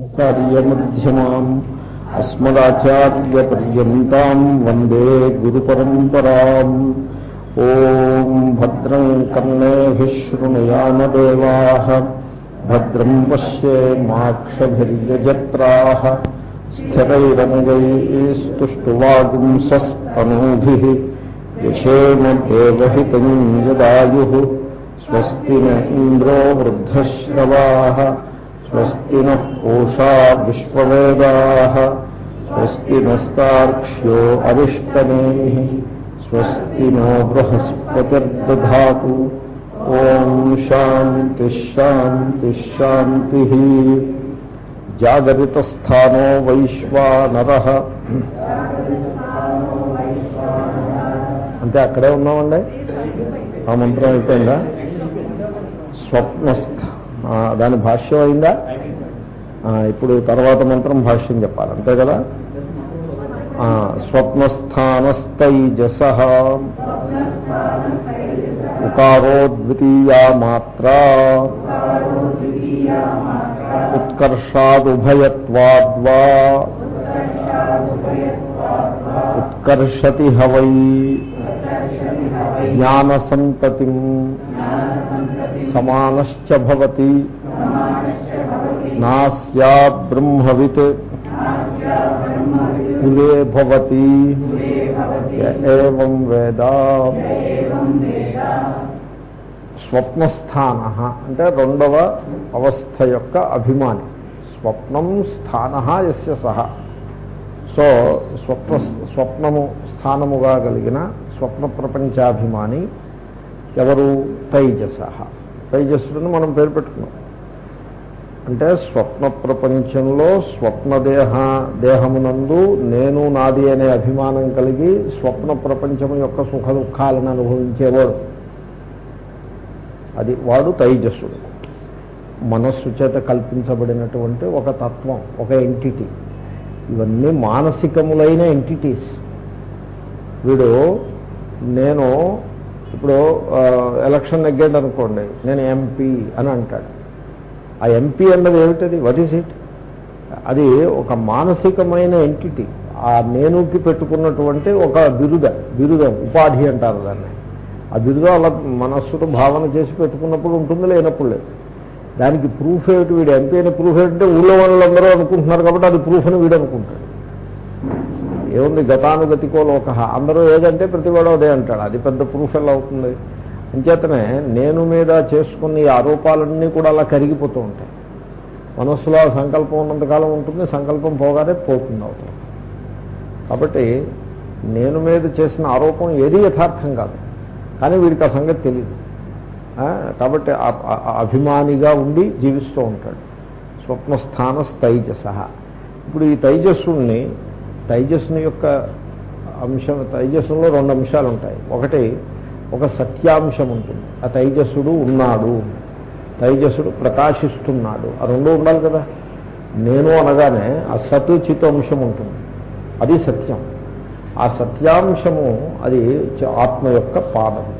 कार्यमध्यमाम् अस्मदाचार्यपर्यन्ताम् वन्दे गुरुपरम्पराम् ॐ भद्रम् कर्णेः शृणुयामदेवाः भद्रम् पश्ये माक्षभिर्यजत्राः स्थिरैरङ्गैस्तुष्टुवागुंसस्तनूभिः यशेन देवहितम् यदायुः स्वस्ति न इन्द्रो वृद्धश्रवाः स्वस्ति नः पूषा विश्ववेदाः स्वस्ति नस्तार्क्ष्यो अरिष्टनेमिः स्वस्ति नो बृहस्पतिर्दधातु ॐ शान्तिश्शान्तिश्शान्तिः జాగరితస్థానో వైశ్వానర అంటే అక్కడే ఉన్నామండి ఆ మంత్రం అయిపోయిందా స్వప్నస్థ ఆ, దాని భాష్యం అయిందా? ఇప్పుడు తర్వాత మంత్రం భాష్యం చెప్పాలి. అంతే కదా? ఆ, స్వప్నస్థానస్తైజస. ఉకారో ద్వితీయా మాత్రా. ఉత్కర్షాదుభయత్వాద్వా. ఉత్కర్షతి హవై. జ్ఞానసంతతి. సమానశ్చ భవతి. నాస్యాద్ బ్రహ్మవిత్. కులే భవతి. ఏం వేద. స్వప్నస్థాన. అంటే రెండవ అవస్థ యొక్క అభిమాని. స్వప్నం స్థాన ఎస్య సహ. సో స్వప్న స్వప్నము స్థానముగా కలిగిన స్వప్న ప్రపంచాభిమాని ఎవరు? తైజస తైజస్సుని మనం పేరు పెట్టుకున్నాం. అంటే స్వప్న ప్రపంచంలో స్వప్నదేహ దేహమునందు నేను నాది అనే అభిమానం కలిగి స్వప్న ప్రపంచం యొక్క సుఖ దుఃఖాలను అనుభవించేవాడు. అది వాడు తైజస్సుడు. మనస్సు చేత కల్పించబడినటువంటి ఒక తత్వం ఒక ఎంటిటీ ఇవన్నీ మానసికములైన ఎంటిటీస్ వీడు నేను ఇప్పుడు ఎలక్షన్ నెగ్గాడు అనుకోండి నేను ఎంపీ అని అంటాడు. ఆ ఎంపీ అన్నది ఏమిటది? వాట్ ఈస్ ఇట్ అది ఒక మానసికమైన ఎంటిటీ ఆ నేనుకి పెట్టుకున్నటువంటి ఒక బిరుద బిరుదం ఉపాధి అంటారు దాన్ని. ఆ బిరుదం అలా మనస్సుతో భావన చేసి పెట్టుకున్నప్పుడు ఉంటుంది లేనప్పుడు లేదు. దానికి ప్రూఫ్ ఏమిటి? వీడు ఎంపీ అయిన ప్రూఫ్ ఏంటంటే ఊళ్ళో వాళ్ళందరూ అనుకుంటున్నారు కాబట్టి అది ప్రూఫ్ అని వీడు అనుకుంటాడు. ఏముంది గతానుగతికో లోక. అందరూ ఏదంటే ప్రతివాడు అదే అంటాడు. అది పెద్ద ప్రూఫ్ ఎలా అవుతుంది. అంచేతనే నేను మీద చేసుకున్న ఈ ఆరోపాలన్నీ కూడా అలా కరిగిపోతూ ఉంటాయి. మనస్సులో సంకల్పం ఉన్నంతకాలం ఉంటుంది. సంకల్పం పోగానే పోతుంది అవుతుంది. కాబట్టి నేను మీద చేసిన ఆరోపం ఏది యథార్థం కాదు. కానీ వీడికి ఆ సంగతి తెలియదు కాబట్టి అభిమానిగా ఉండి జీవిస్తూ ఉంటాడు. స్వప్నస్థాన తైజస. ఇప్పుడు ఈ తైజస్సుని తైజస్సుని యొక్క అంశం తైజస్సులో రెండు అంశాలు ఉంటాయి ఒకటి ఒక సత్యాంశం ఉంటుంది. ఆ తైజస్సుడు ఉన్నాడు. తైజస్సుడు ప్రకాశిస్తున్నాడు. ఆ రెండూ ఉండాలి కదా? నేను అనగానే ఆ సత్ చిత్ అంశం ఉంటుంది. అది సత్యం. ఆ సత్యాంశము అది ఆత్మ యొక్క పాదం.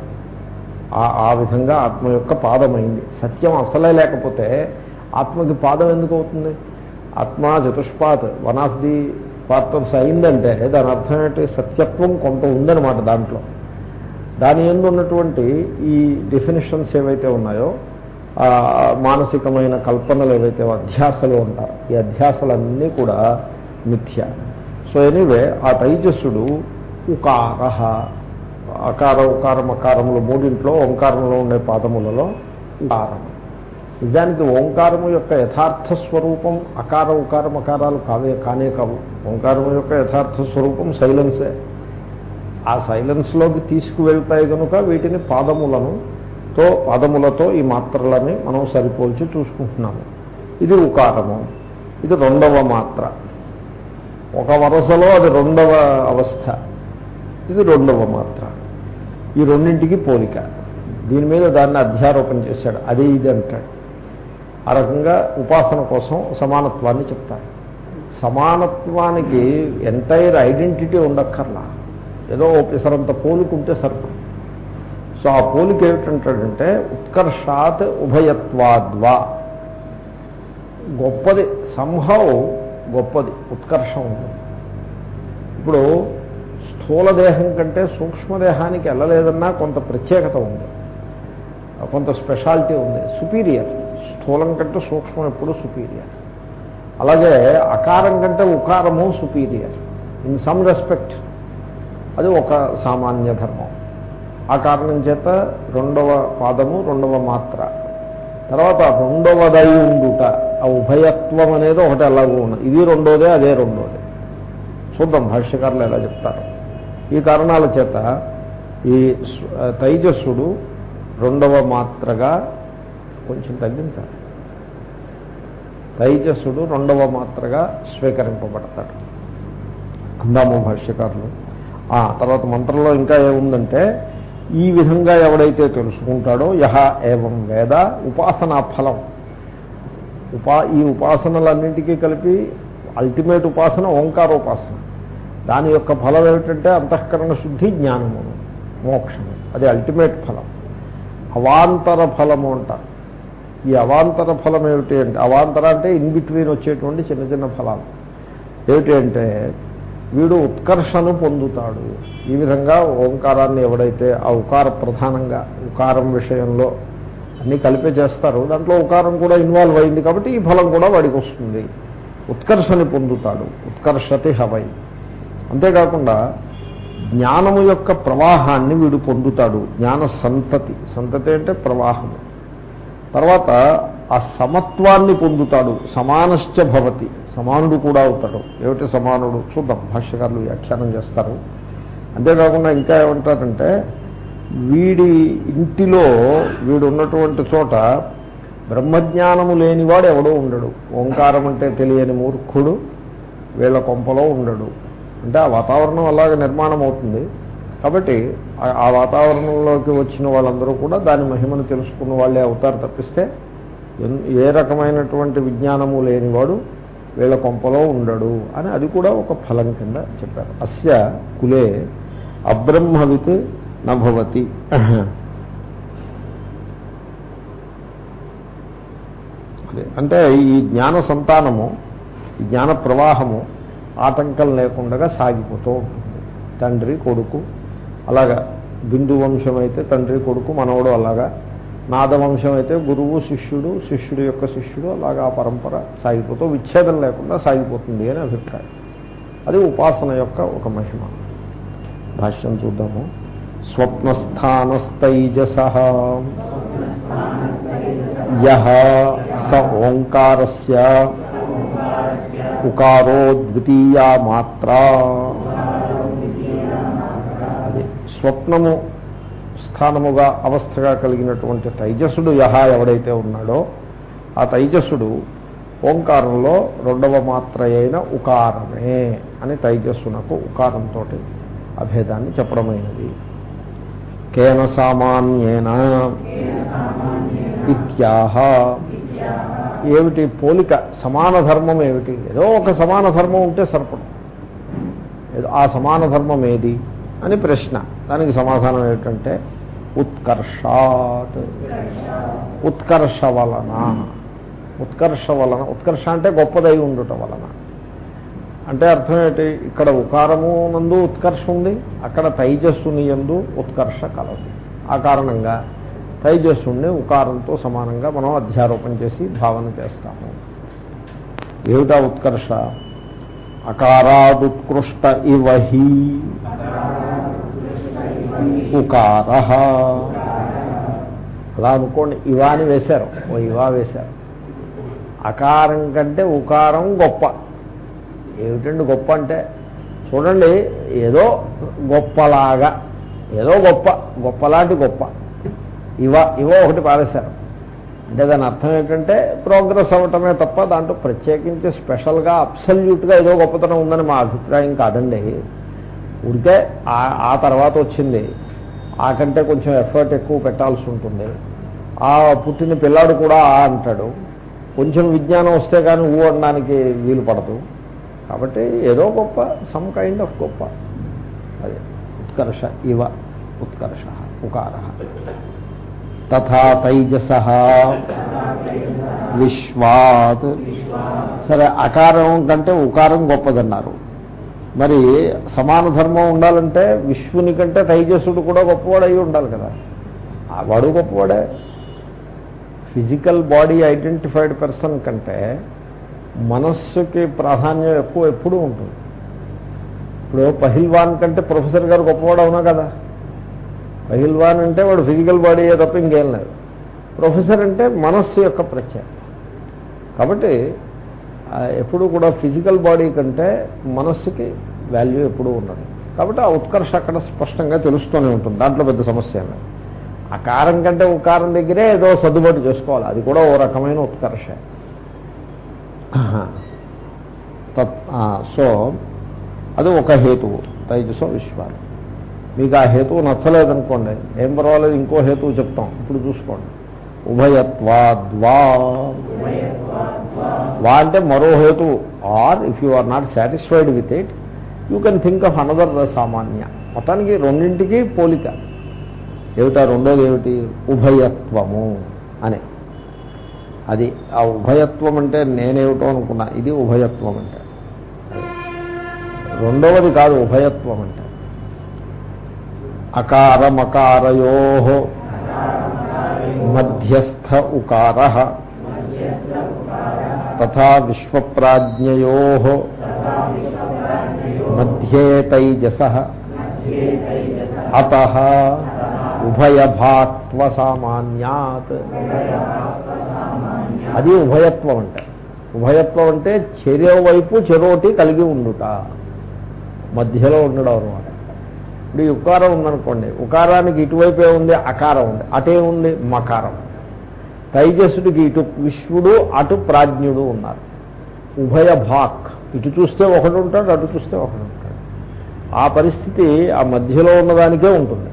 ఆ- ఆ విధంగా ఆత్మ యొక్క పాదమైంది. సత్యం అసలే లేకపోతే ఆత్మకి పాదం ఎందుకు అవుతుంది? ఆత్మ చతుష్పాత్ వన్ ఆఫ్ ది పార్టర్స్ అయిందంటే దాని అర్థం ఏంటి? సత్యత్వం కొంత ఉందన్నమాట దాంట్లో. దాని ఎందు ఉన్నటువంటి ఈ డెఫినేషన్స్ ఏవైతే ఉన్నాయో మానసికమైన కల్పనలు ఏవైతే అధ్యాసలు ఉంటారు ఈ అధ్యాసలన్నీ కూడా మిథ్య. సో ఎనీవే ఆ తైజస్సుడు ఉకార అకార ఉకారం అకారములు మూడింట్లో ఓంకారంలో ఉండే పాదములలో ఉకారం నిజానికి ఓంకారము యొక్క యథార్థ స్వరూపం అకార ఉకారం అకారాలు కావే కానే కావు. ఓంకారము యొక్క యథార్థ స్వరూపం సైలెన్సే. ఆ సైలెన్స్లోకి తీసుకువెళ్తాయి కనుక వీటిని పాదములను తో పాదములతో ఈ మాత్రలని మనం సరిపోల్చి చూసుకుంటున్నాము. ఇది ఉకారము. ఇది రెండవ మాత్ర. ఒక వరుసలో అది రెండవ అవస్థ. ఇది రెండవ మాత్ర. ఈ రెండింటికి పోలిక. దీని మీద దాన్ని అధ్యారోపణ చేశాడు. అదే ఇది అంటాడు. ఆ రకంగా ఉపాసన కోసం సమానత్వాన్ని చెప్తారు. సమానత్వానికి ఎంటైర్ ఐడెంటిటీ ఉండక్కర్లా. ఏదో పిసరంత పోలికుంటే సరిపడు. సో ఆ పోలిక ఏమిటంటాడంటే ఉత్కర్షాత్ ఉభయత్వాద్వా. గొప్పది సంహవ్ గొప్పది ఉత్కర్షం ఉంటుంది ఇప్పుడు స్థూల దేహం కంటే సూక్ష్మదేహానికి వెళ్ళలేదన్నా కొంత ప్రత్యేకత ఉంది. కొంత స్పెషాలిటీ ఉంది. సుపీరియర్ స్థూలం కంటే సూక్ష్మం ఎప్పుడూ సుపీరియర్. అలాగే అకారం కంటే ఉకారము సుపీరియర్. In some respect. అది ఒక సామాన్య ధర్మం. ఆ కారణం చేత రెండవ పాదము రెండవ మాత్ర. తర్వాత రెండవదై ఉండుట ఆ ఉభయత్వం అనేది ఒకటి అలాగూ ఉన్నది ఇది రెండోదే అదే రెండోదే. చూద్దాం భాష్యకారులు ఎలా చెప్తారు. ఈ కారణాల చేత ఈ తైజస్సుడు రెండవ మాత్రగా కొంచెం తగ్గించాలి. తైజస్సుడు రెండవ మాత్రగా స్వీకరింపబడతాడు. అందాము భాష్యకారులు. తర్వాత మంత్రంలో ఇంకా ఏముందంటే ఈ విధంగా ఎవడైతే తెలుసుకుంటాడో యహ ఏవం వేద ఉపాసనా ఫలం. ఉపా ఈ ఉపాసనలన్నింటికీ కలిపి అల్టిమేట్ ఉపాసన ఓంకారోపాసన. దాని యొక్క ఫలం ఏమిటంటే అంతఃకరణ శుద్ధి జ్ఞానము మోక్షము. అది అల్టిమేట్ ఫలం. అవాంతర ఫలము అంటారు. ఈ అవాంతర ఫలం ఏమిటి అంటే అవాంతర అంటే ఇన్ బిట్వీన్ వచ్చేటువంటి చిన్న చిన్న ఫలాలు. ఏమిటి అంటే వీడు ఉత్కర్షను పొందుతాడు. ఈ విధంగా ఓంకారాన్ని ఎవడైతే ఆ ఉకార ప్రధానంగా ఉకారం విషయంలో అన్నీ కలిపే చేస్తారు. దాంట్లో ఉకారం కూడా ఇన్వాల్వ్ అయింది కాబట్టి ఈ ఫలం కూడా వాడికి వస్తుంది. ఉత్కర్షని పొందుతాడు. ఉత్కర్షతి హవై. అంతేకాకుండా జ్ఞానము యొక్క ప్రవాహాన్ని వీడు పొందుతాడు. జ్ఞాన సంతతి. సంతతి అంటే ప్రవాహము. తర్వాత ఆ సమత్వాన్ని పొందుతాడు. సమానశ్చ భవతి. సమానుడు కూడా అవుతాడు. ఏమిటి సమానుడు? చూద్దాం. భాష్యకారులు వ్యాఖ్యానం చేస్తారు. అంతేకాకుండా ఇంకా ఏమంటారంటే వీడి ఇంటిలో వీడు ఉన్నటువంటి చోట బ్రహ్మజ్ఞానము లేనివాడు ఎవడో ఉండడు. ఓంకారం అంటే తెలియని మూర్ఖుడు వీళ్ళ కొంపలో ఉండడు. అంటే ఆ వాతావరణం అలాగే నిర్మాణం అవుతుంది కాబట్టి ఆ వాతావరణంలోకి వచ్చిన వాళ్ళందరూ కూడా దాని మహిమను తెలుసుకున్న వాళ్ళే అవుతారు తప్పిస్తే ఏ రకమైనటువంటి విజ్ఞానము లేనివాడు వీళ్ళ కొంపలో ఉండడు అని అది కూడా ఒక ఫలం కింద చెప్పారు. అస్య కులే అబ్రహ్మవిత్ నభవతి అంటే ఈ జ్ఞాన సంతానము ఈ జ్ఞాన ప్రవాహము ఆటంకం లేకుండా సాగిపోతూ ఉంటుంది. తండ్రి కొడుకు అలాగా బిందు వంశం అయితే తండ్రి కొడుకు మనవడు అలాగా నాదవంశం అయితే గురువు శిష్యుడు శిష్యుడు యొక్క శిష్యుడు అలాగా ఆ పరంపర సాగిపోతూ విచ్ఛేదం లేకుండా సాగిపోతుంది అని అభిప్రాయం. అది ఉపాసన యొక్క ఒక మహిమ. భాష్యం చూద్దాము. స్వప్నస్థానస్తైజస. యహ స ఓంకారస్య. ఉకారో ద్వితీయా మాత్రా. స్వప్నము స్థానముగా అవస్థగా కలిగినటువంటి తైజస్సుడు యహ ఎవడైతే ఉన్నాడో ఆ తైజస్సుడు ఓంకారంలో రెండవ మాత్ర అయిన ఉకారమే అని తైజస్సునకు ఉకారంతో అభేదాన్ని చెప్పడమైనది. కేన సామాన్యేన ఇత్యాహ. ఏమిటి పోలిక? సమాన ధర్మం ఏమిటి? ఏదో ఒక సమాన ధర్మం ఉంటే సరిపడం. ఆ సమాన ధర్మం ఏది? అని ప్రశ్న. దానికి సమాధానం ఏమిటంటే ఉత్కర్షాత్. ఉత్కర్ష వలన ఉత్కర్ష వలన ఉత్కర్ష అంటే గొప్పదై ఉండుట వలన. అంటే అర్థం ఏంటి? ఇక్కడ ఉకారము నందు ఉత్కర్ష ఉంది అక్కడ తైజస్సుని ఎందు ఉత్కర్ష కలదు. ఆ కారణంగా తైజస్సుని ఉకారంతో సమానంగా మనం అధ్యారోపణ చేసి భావన చేస్తాము. ఏమిటా ఉత్కర్ష? అకారాదుత్కృష్ట ఇవహి ఉకార. అలా అనుకోండి ఇవా అని వేశారు. ఓ ఇవా వేశారు. అకారం కంటే ఉకారం గొప్ప. ఏమిటండి గొప్ప అంటే? చూడండి ఏదో గొప్పలాగా ఏదో గొప్ప గొప్పలాంటి గొప్ప. ఇవ ఇవ ఒకటి పారేశారు. అంటే దాని అర్థం ఏంటంటే ప్రోగ్రెస్ అవ్వటమే తప్ప దాంట్లో ప్రత్యేకించి స్పెషల్గా అబ్సల్యూట్గా ఏదో గొప్పతనం ఉందని మా అభిప్రాయం కాదండి. ఉడితే ఆ తర్వాత వచ్చింది. ఆ కంటే కొంచెం ఎఫర్ట్ ఎక్కువ పెట్టాల్సి ఉంటుంది. ఆ పుట్టిన పిల్లాడు కూడా ఆ అంటాడు. కొంచెం విజ్ఞానం వస్తే కానీ ఊ అనడానికి వీలు పడదు. కాబట్టి ఏదో గొప్ప సమ్ కైండ్ ఆఫ్ గొప్ప. అదే ఉత్కర్ష ఇవ ఉత్కర్ష ఉకార. తథా తైజస. విశ్వాత్. సరే అకారం కంటే ఉకారం గొప్పదన్నారు. మరి సమాన ధర్మం ఉండాలంటే విశ్వుని కంటే తైజస్సుడు కూడా గొప్పవాడు అయి ఉండాలి కదా. ఆ వాడు గొప్పవాడే. ఫిజికల్ బాడీ ఐడెంటిఫైడ్ పర్సన్ కంటే మనస్సుకి ప్రాధాన్యం ఎక్కువ ఎప్పుడూ ఉంటుంది. ఇప్పుడు పహిల్వాన్ కంటే ప్రొఫెసర్ గారు గొప్పవాడు అవునా కదా? పహిల్వాన్ అంటే వాడు ఫిజికల్ బాడీ తప్ప ఇంకేం లేదు. ప్రొఫెసర్ అంటే మనస్సు యొక్క ప్రత్యేకత. కాబట్టి ఎప్పుడు కూడా ఫిజికల్ బాడీ కంటే మనస్సుకి వాల్యూ ఎప్పుడూ ఉండదు. కాబట్టి ఆ ఉత్కర్ష అక్కడ స్పష్టంగా తెలుస్తూనే ఉంటుంది. దాంట్లో పెద్ద సమస్య ఆ కారం అకారం కంటే ఉకారం దగ్గరే ఏదో సర్దుబాటు చేసుకోవాలి. అది కూడా ఓ రకమైన ఉత్కర్ష. తత్ సో అది ఒక హేతువు. తైజసో విశ్వాలు. మీకు ఆ హేతువు నచ్చలేదనుకోండి ఏం పర్వాలేదు ఇంకో హేతువు చెప్తాం. ఇప్పుడు చూసుకోండి. ఉభయత్వాద్వా. వా అంటే మరో హేతు. Or if you are not satisfied with it you can think of another సామాన్య. మొత్తానికి రెండింటికి పోలిక. ఏమిటా రెండోది ఏమిటి ఉభయత్వము అని. అది ఆ ఉభయత్వం అంటే నేనేమిటో అనుకున్నా. ఇది ఉభయత్వం అంటే. రెండవది కాదు ఉభయత్వం అంటే. అకారమకారయోహో మధ్యస్థ ఉకార తథా విశ్వప్రాజ్ఞయో మధ్యే తైజస అత ఉభయభాత్వ సామాన్యాత్ అది ఉభయత్వం అంటే. ఉభయత్వం అంటే చెరోవైపు చెరోటి కలిగి ఉండుట. మధ్యలో ఉండడం అనమాట ఇప్పుడు ఈ ఉకారం ఉందనుకోండి. ఉకారానికి ఇటువైపే ఉంది అకారం ఉంది. అటే ఉంది మకారం. తైజస్సుడికి ఇటు విశ్వడు అటు ప్రాజ్ఞుడు ఉన్నారు. ఉభయ భాక్. ఇటు చూస్తే ఒకడు ఉంటాడు అటు చూస్తే ఒకడు ఉంటాడు. ఆ పరిస్థితి ఆ మధ్యలో ఉన్నదానికే ఉంటుంది.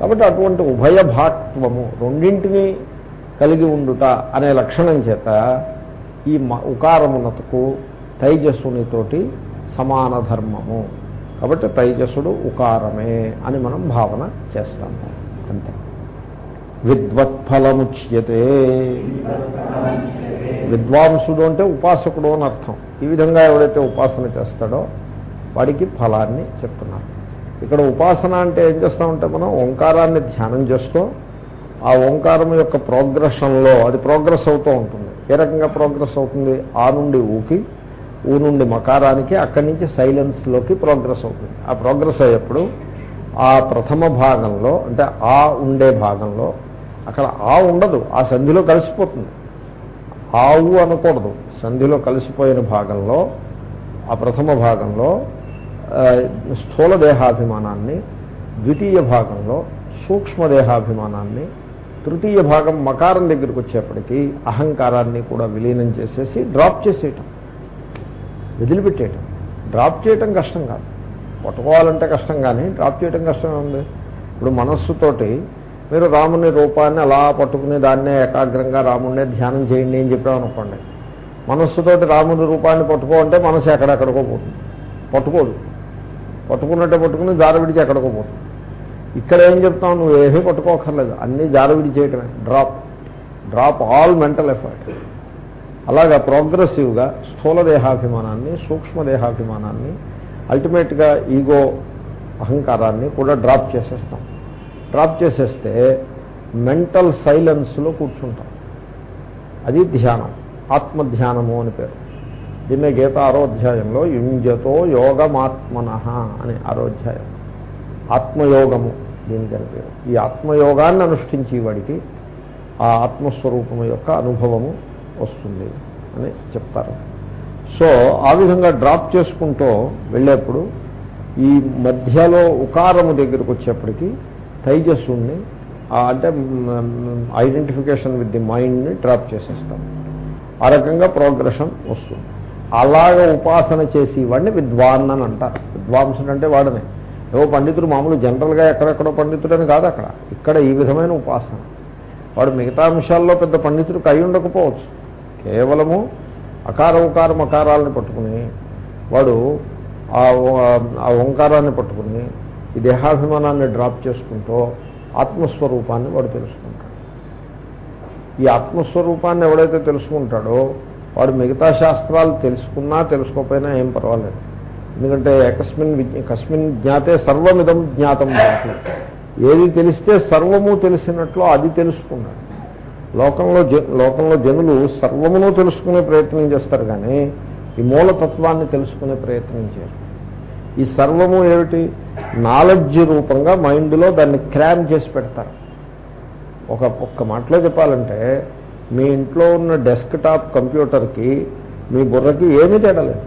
కాబట్టి అటువంటి ఉభయ భాక్త్వము రెండింటినీ కలిగి ఉండుట అనే లక్షణం చేత ఈ మ- ఉకారమునకు తైజస్సునితోటి సమాన ధర్మము. కాబట్టి తైజసుడు ఉకారమే అని మనం భావన చేస్తాము. అంతే. విద్వత్ఫలముచ్యతే. విద్వాంసుడు అంటే ఉపాసకుడు అని అర్థం. ఈ విధంగా ఎవడైతే ఉపాసన చేస్తాడో వాడికి ఫలాన్ని చెప్తున్నారు. ఇక్కడ ఉపాసన అంటే ఏం చేస్తామంటే మనం ఓంకారాన్ని ధ్యానం చేస్తూ ఆ ఓంకారం యొక్క ప్రోగ్రెషన్లో అది ప్రోగ్రెస్ అవుతూ ఉంటుంది. ఏ రకంగా ప్రోగ్రెస్ అవుతుంది? ఆ నుండి ఊకి ఊ నుండి మకారానికి అక్కడి నుంచి సైలెన్స్లోకి ప్రోగ్రెస్ అవుతుంది. ఆ ప్రోగ్రెస్ అయ్యేప్పుడు ఆ ప్రథమ భాగంలో అంటే ఆ ఉండే భాగంలో అక్కడ ఆ ఉండదు ఆ సంధిలో కలిసిపోతుంది. ఆవు అనకూడదు సంధిలో కలిసిపోయిన భాగంలో ఆ ప్రథమ భాగంలో స్థూల దేహాభిమానాన్ని ద్వితీయ భాగంలో సూక్ష్మదేహాభిమానాన్ని తృతీయ భాగం మకారం దగ్గరికి వచ్చేప్పటికీ అహంకారాన్ని కూడా విలీనం చేసేసి డ్రాప్ చేసేయటం. వదిలిపెట్టేయటం. డ్రాప్ చేయటం కష్టం కాదు. పట్టుకోవాలంటే కష్టం కానీ డ్రాప్ చేయటం కష్టమే ఉంది. ఇప్పుడు మనస్సుతోటి మీరు రాముని రూపాన్ని అలా పట్టుకుని దాన్నే ఏకాగ్రంగా రాముడినే ధ్యానం చేయండి అని చెప్పామనుకోండి మనస్సుతోటి రాముని రూపాన్ని పట్టుకో మనసు ఎక్కడెక్కడికో పోతుంది. పట్టుకోదు. పట్టుకున్నట్టే పట్టుకుని జార విడిచి ఎక్కడికో పోతుంది. ఇక్కడ ఏం చెప్తావు నువ్వు ఏమీ పట్టుకోకర్లేదు. అన్నీ జారవిడి చేయటమే. Drop. Drop all mental effort. అలాగా ప్రోగ్రెసివ్గా స్థూల దేహాభిమానాన్ని సూక్ష్మదేహాభిమానాన్ని అల్టిమేట్గా ఈగో అహంకారాన్ని కూడా డ్రాప్ చేసేస్తాం. డ్రాప్ చేసేస్తే మెంటల్ సైలెన్స్లో కూర్చుంటాం. అది ధ్యానం ఆత్మధ్యానము అని పేరు. దీన్నే గీత ఆరోధ్యాయంలో యుంజతో యోగమాత్మన అనే ఆరోధ్యాయం ఆత్మయోగము దీనికని పేరు. ఈ ఆత్మయోగాన్ని అనుష్ఠించేవాడికి ఆ ఆత్మస్వరూపము యొక్క అనుభవము వస్తుంది అని చెప్తారు. సో ఆ విధంగా డ్రాప్ చేసుకుంటూ వెళ్ళేప్పుడు ఈ మధ్యలో ఉకారము దగ్గరికి వచ్చేప్పటికీ తైజస్సుని అంటే ఐడెంటిఫికేషన్ విత్ ది మైండ్ని డ్రాప్ చేసేస్తాం. ఆ రకంగా ప్రోగ్రెషన్ వస్తుంది. అలాగ ఉపాసన చేసి వాడిని విద్వాన్ అని అంటారు. విద్వాంసుడు అంటే వాడనే. ఏవో పండితుడు మామూలు జనరల్గా ఎక్కడెక్కడో పండితుడు అని కాదు అక్కడ. ఇక్కడ ఈ విధమైన ఉపాసన. వాడు మిగతా అంశాల్లో పెద్ద పండితుడు అయి ఉండకపోవచ్చు. కేవలము అకార ఉకారం అకారాలను పట్టుకుని వాడు ఆ ఓంకారాన్ని పట్టుకుని ఈ దేహాభిమానాన్ని డ్రాప్ చేసుకుంటూ ఆత్మస్వరూపాన్ని వాడు తెలుసుకుంటాడు. ఈ ఆత్మస్వరూపాన్ని ఎవడైతే తెలుసుకుంటాడో వాడు మిగతా శాస్త్రాలు తెలుసుకున్నా తెలుసుకోకపోయినా ఏం పర్వాలేదు. ఎందుకంటే ఏకస్మిన్ కస్మిన్ జ్ఞాతే సర్వమిదం జ్ఞాతం ఏది తెలిస్తే సర్వము తెలిసినట్లు అది తెలుసుకున్నాడు. లోకంలో జ- లోకంలో జనులు సర్వమును తెలుసుకునే ప్రయత్నం చేస్తారు కానీ ఈ మూలతత్వాన్ని తెలుసుకునే ప్రయత్నం చేయరు. ఈ సర్వము ఏమిటి? నాలెడ్జ్ రూపంగా మైండ్లో దాన్ని క్రామ్ చేసి పెడతారు. ఒక ఒక్క మాటలో చెప్పాలంటే మీ ఇంట్లో ఉన్న డెస్క్ టాప్ కంప్యూటర్కి మీ బుర్రకి ఏమీ తేడలేదు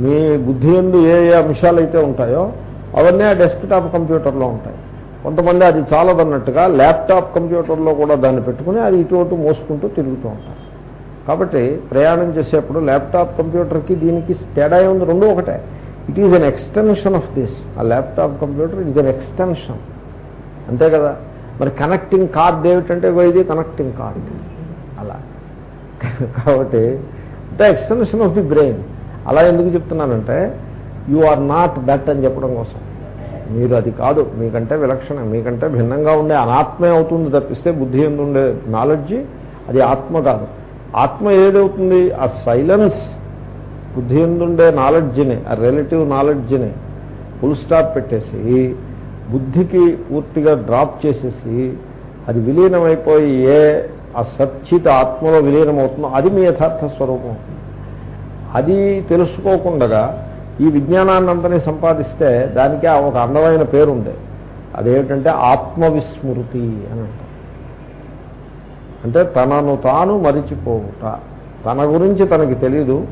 మీ బుద్ధి ఎందు ఏ ఏ అంశాలు అయితే ఉంటాయో అవన్నీ ఆ డెస్క్ టాప్ కంప్యూటర్లో ఉంటాయి. కొంతమంది అది చాలదన్నట్టుగా ల్యాప్టాప్ కంప్యూటర్లో కూడా దాన్ని పెట్టుకుని అది ఇటు అటు మోసుకుంటూ తిరుగుతూ ఉంటారు. కాబట్టి ప్రయాణం చేసేప్పుడు ల్యాప్టాప్ కంప్యూటర్కి దీనికి తేడా ఉంది రెండు ఒకటే. It is an extension of this ఆ laptop computer it is an extension అంతే కదా? మరి కనెక్టింగ్ కార్డ్ ఏమిటంటే ఇది కనెక్టింగ్ కార్డ్ అలా. కాబట్టి the extension of the brain. అలా ఎందుకు చెప్తున్నానంటే యు ఆర్ నాట్ దట్ అని చెప్పడం కోసం. మీరు అది కాదు మీకంటే విలక్షణ మీకంటే భిన్నంగా ఉండే అనాత్మే అవుతుంది తప్పిస్తే బుద్ధి ఎందు నాలెడ్జి నాలెడ్జ్ అది ఆత్మ కాదు. ఆత్మ ఏదవుతుంది? ఆ సైలెన్స్ బుద్ధి ఎందుండే నాలెడ్జిని ఆ రిలేటివ్ నాలెడ్జిని ఫుల్ స్టాప్ పెట్టేసి బుద్ధికి పూర్తిగా డ్రాప్ చేసేసి అది విలీనమైపోయి ఏ ఆ సచ్చిత ఆత్మలో విలీనమవుతుందో అది మీ యథార్థ స్వరూపం. అది తెలుసుకోకుండా ఈ విజ్ఞానాన్నంతని సంపాదిస్తే దానికి ఆ ఒక అందమైన పేరుంది. అదేమిటంటే ఆత్మవిస్మృతి అని అంటారు. అంటే తనను తాను మరిచిపోవుట. తన గురించి తనకి తెలియదు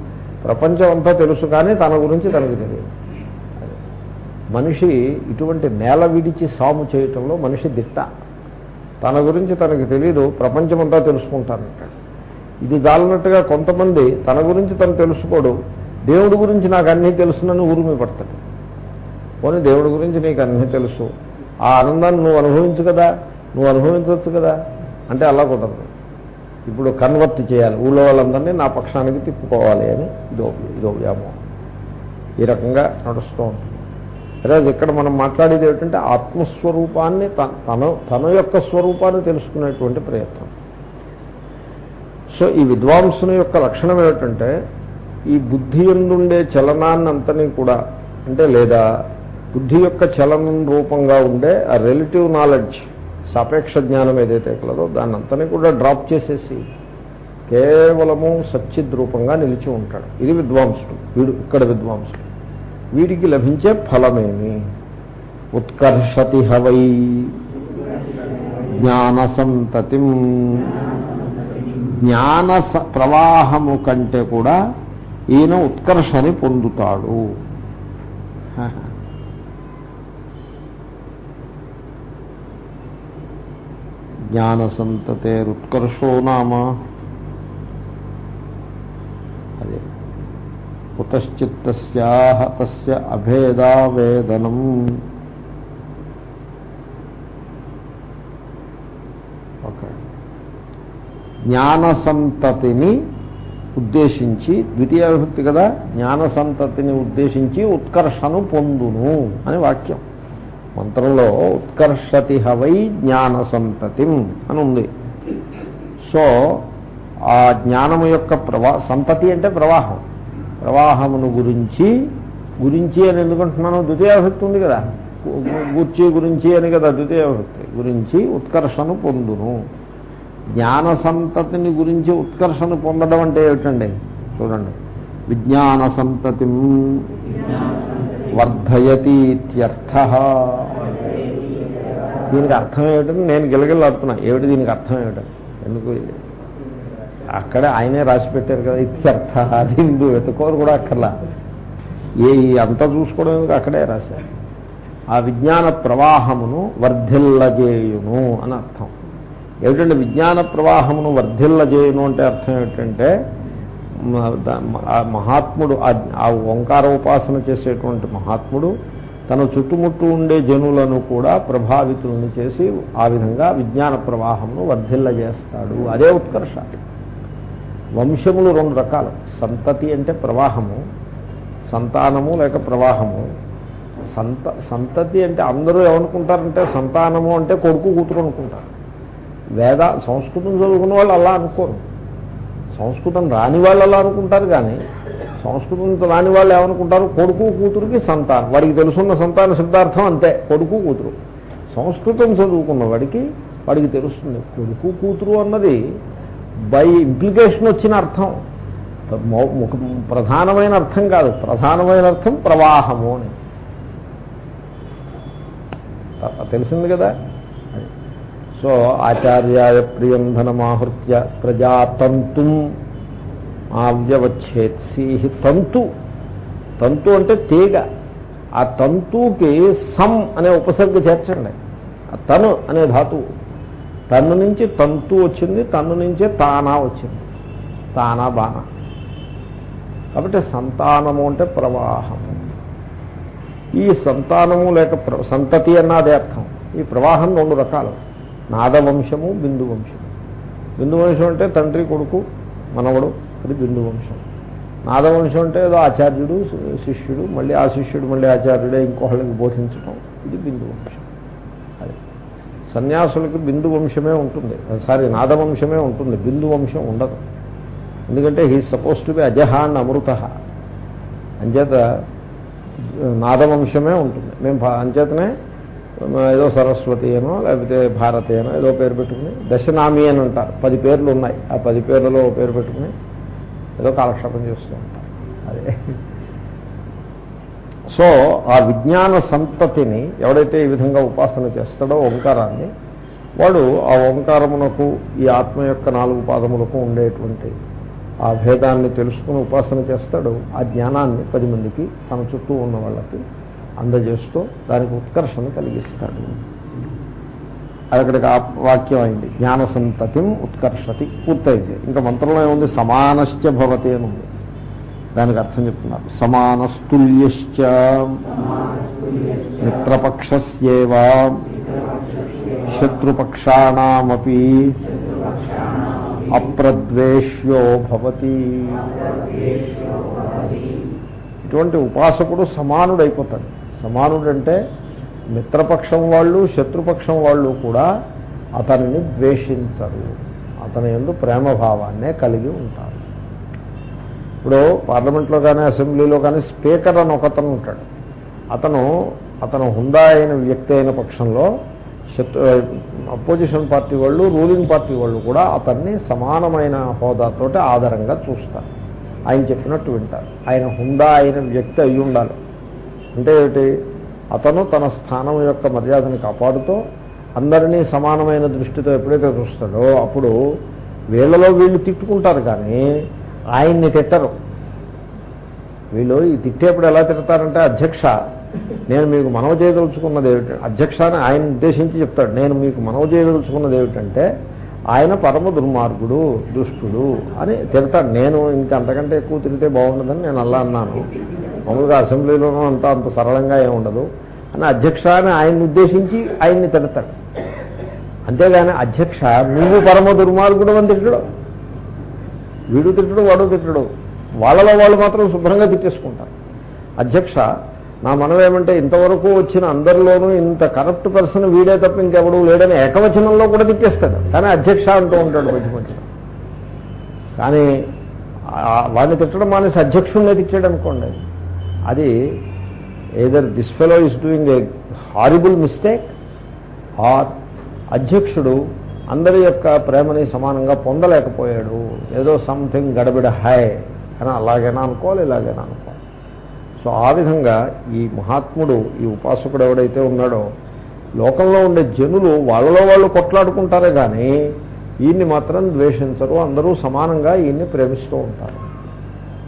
ప్రపంచం అంతా తెలుసు కానీ తన గురించి తనకి తెలియదు మనిషి ఇటువంటి నేల విడిచి సాము చేయటంలో మనిషి దిట్ట. తన గురించి తనకి తెలియదు ప్రపంచమంతా తెలుసుకుంటానంట ఇది జాలనట్టుగా కొంతమంది తన గురించి తను తెలుసుకోడు. దేవుడి గురించి నాకు అన్నీ తెలుసునని ఊరిమి పడతాడు. పోనీ దేవుడి గురించి నీకు అన్నీ తెలుసు. ఆ ఆనందాన్ని నువ్వు అనుభవించు కదా నువ్వు అనుభవించవచ్చు కదా. అంటే అలా కుదరదు. ఇప్పుడు కన్వర్ట్ చేయాలి. ఊళ్ళో వాళ్ళందరినీ నా పక్షానికి తిప్పుకోవాలి అని ఇదో ఇదో వ్యామోహం. ఈ రకంగా నడుస్తూ ఉంటుంది. ఈరోజు ఇక్కడ మనం మాట్లాడేది ఏమిటంటే ఆత్మస్వరూపాన్ని తన తన యొక్క స్వరూపాన్ని తెలుసుకునేటువంటి ప్రయత్నం. సో ఈ విద్వాంసుని యొక్క లక్షణం ఏమిటంటే ఈ బుద్ధి ఎందుండే చలనాన్నంతని కూడా అంటే లేదా బుద్ధి యొక్క చలనం రూపంగా ఉండే ఆ రిలేటివ్ నాలెడ్జ్ సాపేక్ష జ్ఞానం ఏదైతే కలదో దాన్ని అంతని కూడా డ్రాప్ చేసేసి కేవలము సచ్చిద్ రూపంగా నిలిచి ఉంటాడు. ఇది విద్వాంసుడు వీడు ఇక్కడ విద్వాంసుడు. వీడికి లభించే ఫలమేమి? ఉత్కర్షతి హవై జ్ఞాన సంతతిం జ్ఞాన స- ప్రవాహము కంటే కూడా ఈయన ఉత్కర్షని పొందుతాడు. జ్ఞాన సంతతేరుత్కర్షో నామ. అదే. కుతశ్చిత్త తస్య అభేదావేదనం. ఓకే. జ్ఞాన సంతతిని ఉద్దేశించి ద్వితీయ విభక్తి కదా జ్ఞాన సంతతిని ఉద్దేశించి ఉత్కర్షను పొందును అని వాక్యం. మంత్రంలో ఉత్కర్షతి హవై జ్ఞాన సంతతిం అని ఉంది. సో ఆ జ్ఞానము యొక్క ప్రవా సంతతి అంటే ప్రవాహం. ప్రవాహమును గురించి గురించి అని ఎందుకంటున్నాను ద్వితీయ విభక్తి ఉంది కదా. గుర్చి గురించి అని కదా ద్వితీయ విభక్తి. గురించి ఉత్కర్షను పొందును. జ్ఞాన సంతతిని గురించి ఉత్కర్షణ పొందడం అంటే ఏమిటండి? చూడండి. విజ్ఞాన సంతతి వర్ధయతి ఇత్యర్థ దీనికి అర్థం ఏమిటని నేను గిలగిలాడుతున్నా ఏమిటి దీనికి అర్థం ఏమిటని ఎందుకు? అక్కడే ఆయనే రాసి పెట్టారు కదా ఇత్యర్థ అది ఇందు వెతుకోరు కూడా అక్కర్లా. ఏ అంతా చూసుకోవడం ఎందుకు? అక్కడే రాశారు. ఆ విజ్ఞాన ప్రవాహమును వర్ధిల్లజేయును అని అర్థం. ఏమిటంటే విజ్ఞాన ప్రవాహమును వర్ధిల్లజేయను అంటే అర్థం ఏమిటంటే మహాత్ముడు ఆ- ఆ ఓంకార ఉపాసన చేసేటువంటి మహాత్ముడు తన చుట్టుముట్టు ఉండే జనులను కూడా ప్రభావితులను చేసి ఆ విధంగా విజ్ఞాన ప్రవాహమును వర్ధిల్లజేస్తాడు. అదే ఉత్కర్ష. వంశములు రెండు రకాలు. సంతతి అంటే ప్రవాహము సంతానము లేక ప్రవాహము. సంత సంతతి అంటే అందరూ ఏమనుకుంటారంటే సంతానము అంటే కొడుకు కూతురు అనుకుంటారు. వేద సంస్కృతం చదువుకున్న వాళ్ళు అలా అనుకోరు. సంస్కృతం రాని వాళ్ళు అలా అనుకుంటారు కానీ సంస్కృతం రాని వాళ్ళు ఏమనుకుంటారు? కొడుకు కూతురుకి సంతానం. వాడికి తెలుసున్న సంతాన శబ్దార్థం అంతే. కొడుకు కూతురు. సంస్కృతం చదువుకున్న వాడికి వాడికి తెలుస్తుంది. కొడుకు కూతురు అన్నది బై ఇంప్లికేషన్ వచ్చిన అర్థం. ముఖ ప్రధానమైన అర్థం కాదు. ప్రధానమైన అర్థం ప్రవాహము అని. తెలిసింది కదా? సో ఆచార్యాయ ప్రియంధనమాహృత్య ప్రజాతంతు ఆవ్యవచ్ఛేత్సి తంతు. తంతు అంటే తీగ. ఆ తంతుకి సం అనే ఉపసర్గ చేర్చండి. తను అనే ధాతువు తన్ను నుంచి తంతు వచ్చింది తన్ను నుంచే తానా వచ్చింది. తానా బాణ. కాబట్టి సంతానము అంటే ప్రవాహము ఈ సంతానము లేక ప్ర- సంతతి అన్నదే అర్థం. ఈ ప్రవాహం రెండు రకాలు. నాదవంశము బిందు వంశము బిందు వంశం అంటే తండ్రి కొడుకు మనవడు అది బిందు వంశం నాదవంశం అంటే ఏదో ఆచార్యుడు శిష్యుడు మళ్ళీ ఆ శిష్యుడు మళ్ళీ ఆచార్యుడే ఇంకోళ్ళకి బోధించడం ఇది బిందు వంశం అది. సన్యాసులకి బిందు వంశమే ఉంటుంది. సారీ నాదవంశమే ఉంటుంది. బిందు వంశం ఉండదు. ఎందుకంటే హీ సపోజ్ టు బి అజహ అండ్ అమృత. అంచేత నాదవంశమే ఉంటుంది. మేము అంచేతనే ఏదో సరస్వతి అనో లేకపోతే భారతి అనో ఏదో పేరు పెట్టుకుని దశనామి అని అంటారు పది పేర్లు ఉన్నాయి. ఆ పది పేర్లలో ఓ పేరు పెట్టుకుని ఏదో కాలక్షేపం చేస్తూ ఉంటారు. అదే. సో ఆ విజ్ఞాన సంతతిని ఎవడైతే ఈ విధంగా ఉపాసన చేస్తాడో ఓంకారాన్ని వాడు ఆ ఓంకారమునకు ఈ ఆత్మ యొక్క నాలుగు పాదములకు ఉండేటువంటి ఆ భేదాన్ని తెలుసుకుని ఉపాసన చేస్తాడు. ఆ జ్ఞానాన్ని పది మందికి తన చుట్టూ ఉన్న వాళ్ళకి అందజేస్తూ దానికి ఉత్కర్షణ కలిగిస్తాడు. అక్కడికి ఆ వాక్యం అయింది. జ్ఞాన సంతతిం ఉత్కర్షతి పూర్తయింది. ఇంకా మంత్రంలో ఏముంది? సమానశ్చ భవతి అని ఉంది. దానికి అర్థం చెప్తున్నారు. సమానస్తుల్యశ్చ మిత్రపక్షస్యేవా శత్రుపక్షాణమపి అప్రద్వేష్యో భవతి. ఇటువంటి ఉపాసకుడు సమానుడైపోతాడు. సమానుడంటే మిత్రపక్షం వాళ్ళు శత్రుపక్షం వాళ్ళు కూడా అతనిని ద్వేషించరు. అతని ఎందు ప్రేమభావాన్నే కలిగి ఉంటారు. ఇప్పుడు పార్లమెంట్లో కానీ అసెంబ్లీలో కానీ స్పీకర్ అని ఒకతను ఉంటాడు. అతను అతను హుందా అయిన వ్యక్తి అయిన పక్షంలో శత్రు అపోజిషన్ పార్టీ వాళ్ళు రూలింగ్ పార్టీ వాళ్ళు కూడా అతన్ని సమానమైన హోదాతోటి ఆధారంగా చూస్తారు. ఆయన చెప్పినట్టు వింటారు. ఆయన హుందా అయిన వ్యక్తి అయి ఉండాలి అంటే ఏమిటి? అతను తన స్థానం యొక్క మర్యాదను కాపాడుతూ అందరినీ సమానమైన దృష్టితో ఎప్పుడైతే చూస్తాడో అప్పుడు వీళ్ళలో వీళ్ళు తిట్టుకుంటారు కానీ ఆయన్ని తిట్టరు. వీళ్ళు ఈ తిట్టేప్పుడు ఎలా తిడతారంటే అధ్యక్ష నేను మీకు మనవ చేయదలుచుకున్నది ఏమిటి? అధ్యక్ష అని ఆయన ఉద్దేశించి చెప్తాడు నేను మీకు మనవ చేయదలుచుకున్నది ఏమిటంటే ఆయన పరమ దుర్మార్గుడు దుష్టుడు అని తిడతాడు. నేను ఇంకా అంతకంటే ఎక్కువ తిరిగితే బాగుండదని నేను అలా అన్నాను. మామూలుగా అసెంబ్లీలోనూ అంత అంత సరళంగా ఏమి ఉండదు. అని అధ్యక్ష అని ఆయన్ని ఉద్దేశించి ఆయన్ని తిడతాడు. అంతేగాని అధ్యక్ష నువ్వు పరమ దుర్మార్గుడు అని తిట్టడు. వీడు తిట్టడు వాడు తిట్టడు. వాళ్ళలో వాళ్ళు మాత్రం శుభ్రంగా తిట్టేసుకుంటారు. అధ్యక్ష నా మనం ఏమంటే ఇంతవరకు వచ్చిన అందరిలోనూ ఇంత కరప్ట్ పర్సన్ వీడే తప్ప ఇంకెవడూ లేడని ఏకవచనంలో కూడా తిట్టేస్తాడు. కానీ అధ్యక్ష అంటూ ఉంటాడు మధ్య మధ్య కానీ వాడిని తిట్టడం మానేసి అధ్యక్షుడినే తిట్టాడు అనుకోండి అది either this fellow is doing a horrible mistake or అధ్యక్షుడు అందరి యొక్క ప్రేమని సమానంగా పొందలేకపోయాడు. ఏదో సంథింగ్ గడబిడ హై అని అలాగైనా అనుకోవాలి ఇలాగైనా అనుకోవాలి. సో ఆ విధంగా ఈ మహాత్ముడు ఈ ఉపాసకుడు ఎవడైతే ఉన్నాడో లోకంలో ఉండే జనులు వాళ్ళలో వాళ్ళు కొట్లాడుకుంటారే కానీ ఈయన్ని మాత్రం ద్వేషించరు. అందరూ సమానంగా ఈయన్ని ప్రేమిస్తూ ఉంటారు.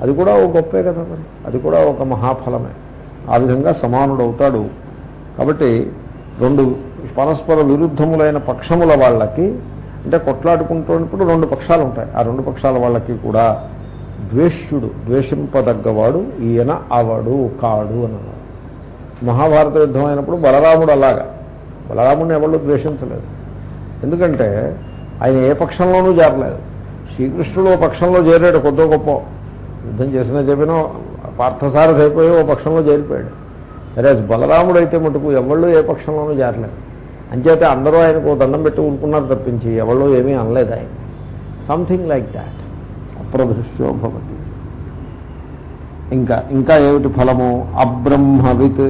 అది కూడా ఒక గొప్పే కదా మరి. అది కూడా ఒక మహాఫలమే. ఆ విధంగా సమానుడు అవుతాడు కాబట్టి రెండు పరస్పర విరుద్ధములైన పక్షముల వాళ్ళకి అంటే కొట్లాడుకుంటున్నప్పుడు రెండు పక్షాలు ఉంటాయి ఆ రెండు పక్షాల వాళ్ళకి కూడా ద్వేష్యుడు ద్వేషింపదగ్గవాడు ఈయన అవడు కాడు అని మహాభారత యుద్ధం అయినప్పుడు బలరాముడు అలాగా. బలరాముడిని ఎవరు ద్వేషించలేదు. ఎందుకంటే ఆయన ఏ పక్షంలోనూ చేరలేదు శ్రీకృష్ణుడు ఓ పక్షంలో చేరాడు కొద్దో గొప్ప. యుద్ధం చేసినా చెప్పినా పార్థసారథి అయిపోయి ఓ పక్షంలో చేరిపోయాడు సరే బలరాముడు అయితే మటుకు ఎవళ్ళు ఏ పక్షంలోనూ చేరలేదు అంచేతే అందరూ ఆయనకు ఓ దండం పెట్టి ఊరుకున్నారు తప్పించి ఎవళ్ళు ఏమీ అనలేదు ఆయన. సంథింగ్ లైక్ దాట్ అప్రదృశ్యో భవతి. ఇంకా ఇంకా ఏమిటి ఫలము? అబ్రహ్మవిత్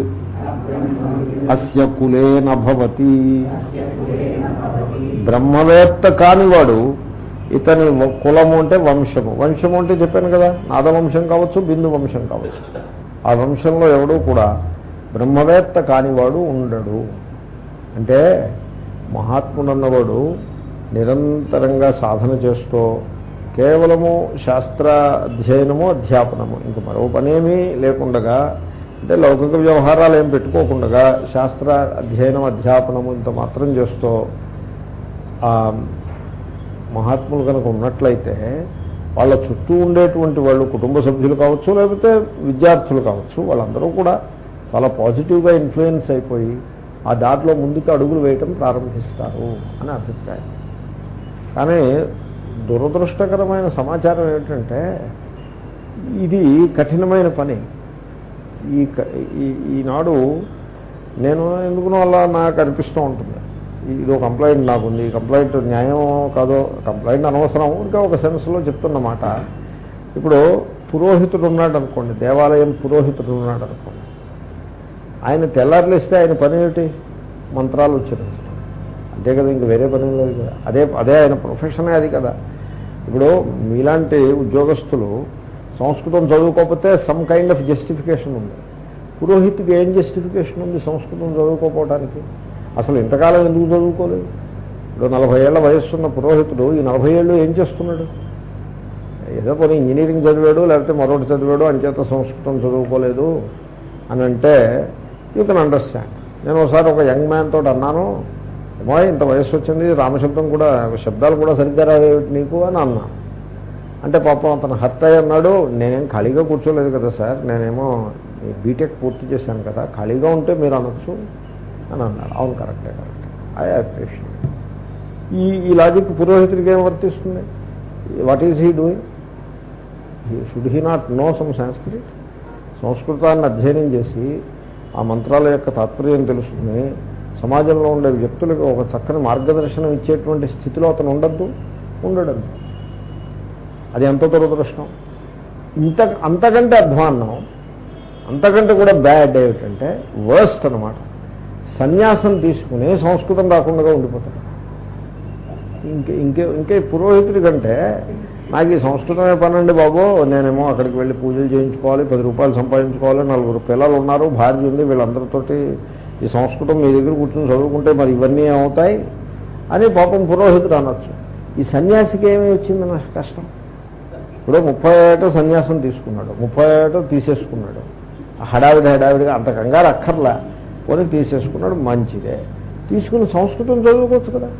అస్య కులేన భవతి. బ్రహ్మవేత్త కానివాడు ఇతని కులము అంటే వంశము. వంశము అంటే చెప్పాను కదా నాద వంశం కావచ్చు బిందు వంశం కావచ్చు. ఆ వంశంలో ఎవడూ కూడా బ్రహ్మవేత్త కానివాడు ఉండడు. అంటే మహాత్ముడన్నవాడు నిరంతరంగా సాధన చేస్తూ కేవలము శాస్త్ర అధ్యయనము అధ్యాపనము. ఇంక మరో పనేమీ లేకుండగా అంటే లౌకిక వ్యవహారాలు ఏం పెట్టుకోకుండా శాస్త్ర అధ్యయనం అధ్యాపనము ఇంత మాత్రం చేస్తూ మహాత్ములు కనుక ఉన్నట్లయితే వాళ్ళ చుట్టూ ఉండేటువంటి వాళ్ళు కుటుంబ సభ్యులు కావచ్చు లేకపోతే విద్యార్థులు కావచ్చు వాళ్ళందరూ కూడా చాలా పాజిటివ్గా ఇన్ఫ్లుయెన్స్ అయిపోయి ఆ దాంట్లో ముందుకు అడుగులు వేయటం ప్రారంభిస్తారు అని అభిప్రాయం. కానీ దురదృష్టకరమైన సమాచారం ఏమిటంటే ఇది కఠినమైన పని. ఈ క- ఈ- ఈనాడు నేను ఎందుకునో అలా నాకు అనిపిస్తూ ఉంటుంది. ఇది ఒక కంప్లైంట్ నాకుంది. ఈ కంప్లైంట్ న్యాయం కాదో కంప్లైంట్ అనవసరం ఇంకా ఒక సెన్స్లో చెప్తున్నమాట. ఇప్పుడు పురోహితుడు ఉన్నాడు అనుకోండి దేవాలయం పురోహితుడు ఉన్నాడు అనుకోండి ఆయన తెల్లారులేస్తే ఆయన పని ఏమిటి? మంత్రాలు ఉచ్చరించడం అంతే కదా ఇంక వేరే పని లేదు కదా. అదే అదే ఆయన ప్రొఫెషనే అది కదా. ఇప్పుడు మీలాంటి ఉద్యోగస్తులు సంస్కృతం చదువుకోకపోతే సమ్ కైండ్ ఆఫ్ జస్టిఫికేషన్ ఉంది. పురోహితుకి ఏం జస్టిఫికేషన్ ఉంది సంస్కృతం చదువుకోకపోవడానికి అసలు ఇంతకాలం ఎందుకు చదువుకోలేదు? ఇప్పుడు నలభై ఏళ్ళ వయస్సున్న పురోహితుడు ఈ నలభై ఏళ్ళు ఏం చేస్తున్నాడు? ఏదో కొన్ని ఇంజనీరింగ్ చదివాడు లేకపోతే మరొకటి చదివాడు అంచేత సంస్కృతం చదువుకోలేదు అని అంటే యూ కెన్ అండర్స్టాండ్ నేను ఒకసారి ఒక యంగ్ మ్యాన్ తోటి అన్నాను ఏమో ఇంత వయస్సు వచ్చింది రామశబ్దం కూడా శబ్దాలు కూడా సరిగ్గా రావేవి నీకు? అని అన్నా. అంటే పాపం అతను హర్ట్ అయ్యి అన్నాడు నేనేం ఖాళీగా కూర్చోలేదు కదా సార్ నేనేమో బీటెక్ పూర్తి చేశాను కదా ఖాళీగా ఉంటే మీరు అనొచ్చు. అని అన్నాడు. అవును కరెక్టే కరెక్ట్. ఐ అప్రిషియేట్ ఈ ఈ లాజిక్ పురోహితుడికి ఏం వర్తిస్తుంది? What is he doing should he not know some Sanskrit సంస్కృతాన్ని అధ్యయనం చేసి ఆ మంత్రాల యొక్క తాత్పర్యం తెలుసుకుని సమాజంలో ఉండే వ్యక్తులకు ఒక చక్కని మార్గదర్శనం ఇచ్చేటువంటి స్థితిలో అతను ఉండద్దు ఉండడం. అది ఎంత దురదృష్టం? ఇంత అంతకంటే అధ్వాన్నం అంతకంటే కూడా బ్యాడ్ ఏమిటంటే వర్స్ట్ అనమాట సన్యాసం తీసుకుని సంస్కృతం రాకుండా ఉండిపోతాడు. ఇంకే ఇంకే ఇంకే పురోహితుడి కంటే నాకు ఈ సంస్కృతమే పనండి బాబు. నేనేమో అక్కడికి వెళ్ళి పూజలు చేయించుకోవాలి పది రూపాయలు సంపాదించుకోవాలి నలుగురు పిల్లలు ఉన్నారు భార్య ఉంది వీళ్ళందరితోటి ఈ సంస్కృతం మీ దగ్గర కూర్చొని చదువుకుంటే మరి ఇవన్నీ ఏమవుతాయి? అని పాపం పురోహితుడు అనొచ్చు. ఈ సన్యాసికి ఏమి వచ్చింది నాకు కష్టం? ఇప్పుడు ముప్పై ఏటో సన్యాసం తీసుకున్నాడు ముప్పై ఏటో తీసేసుకున్నాడు. హడావిడి హడావిడిగా అంత కంగారు అక్కర్లా. కొని తీసేసుకున్నాడు మంచిదే. తీసుకుని సంస్కృతం చదువుకోవచ్చు కదా.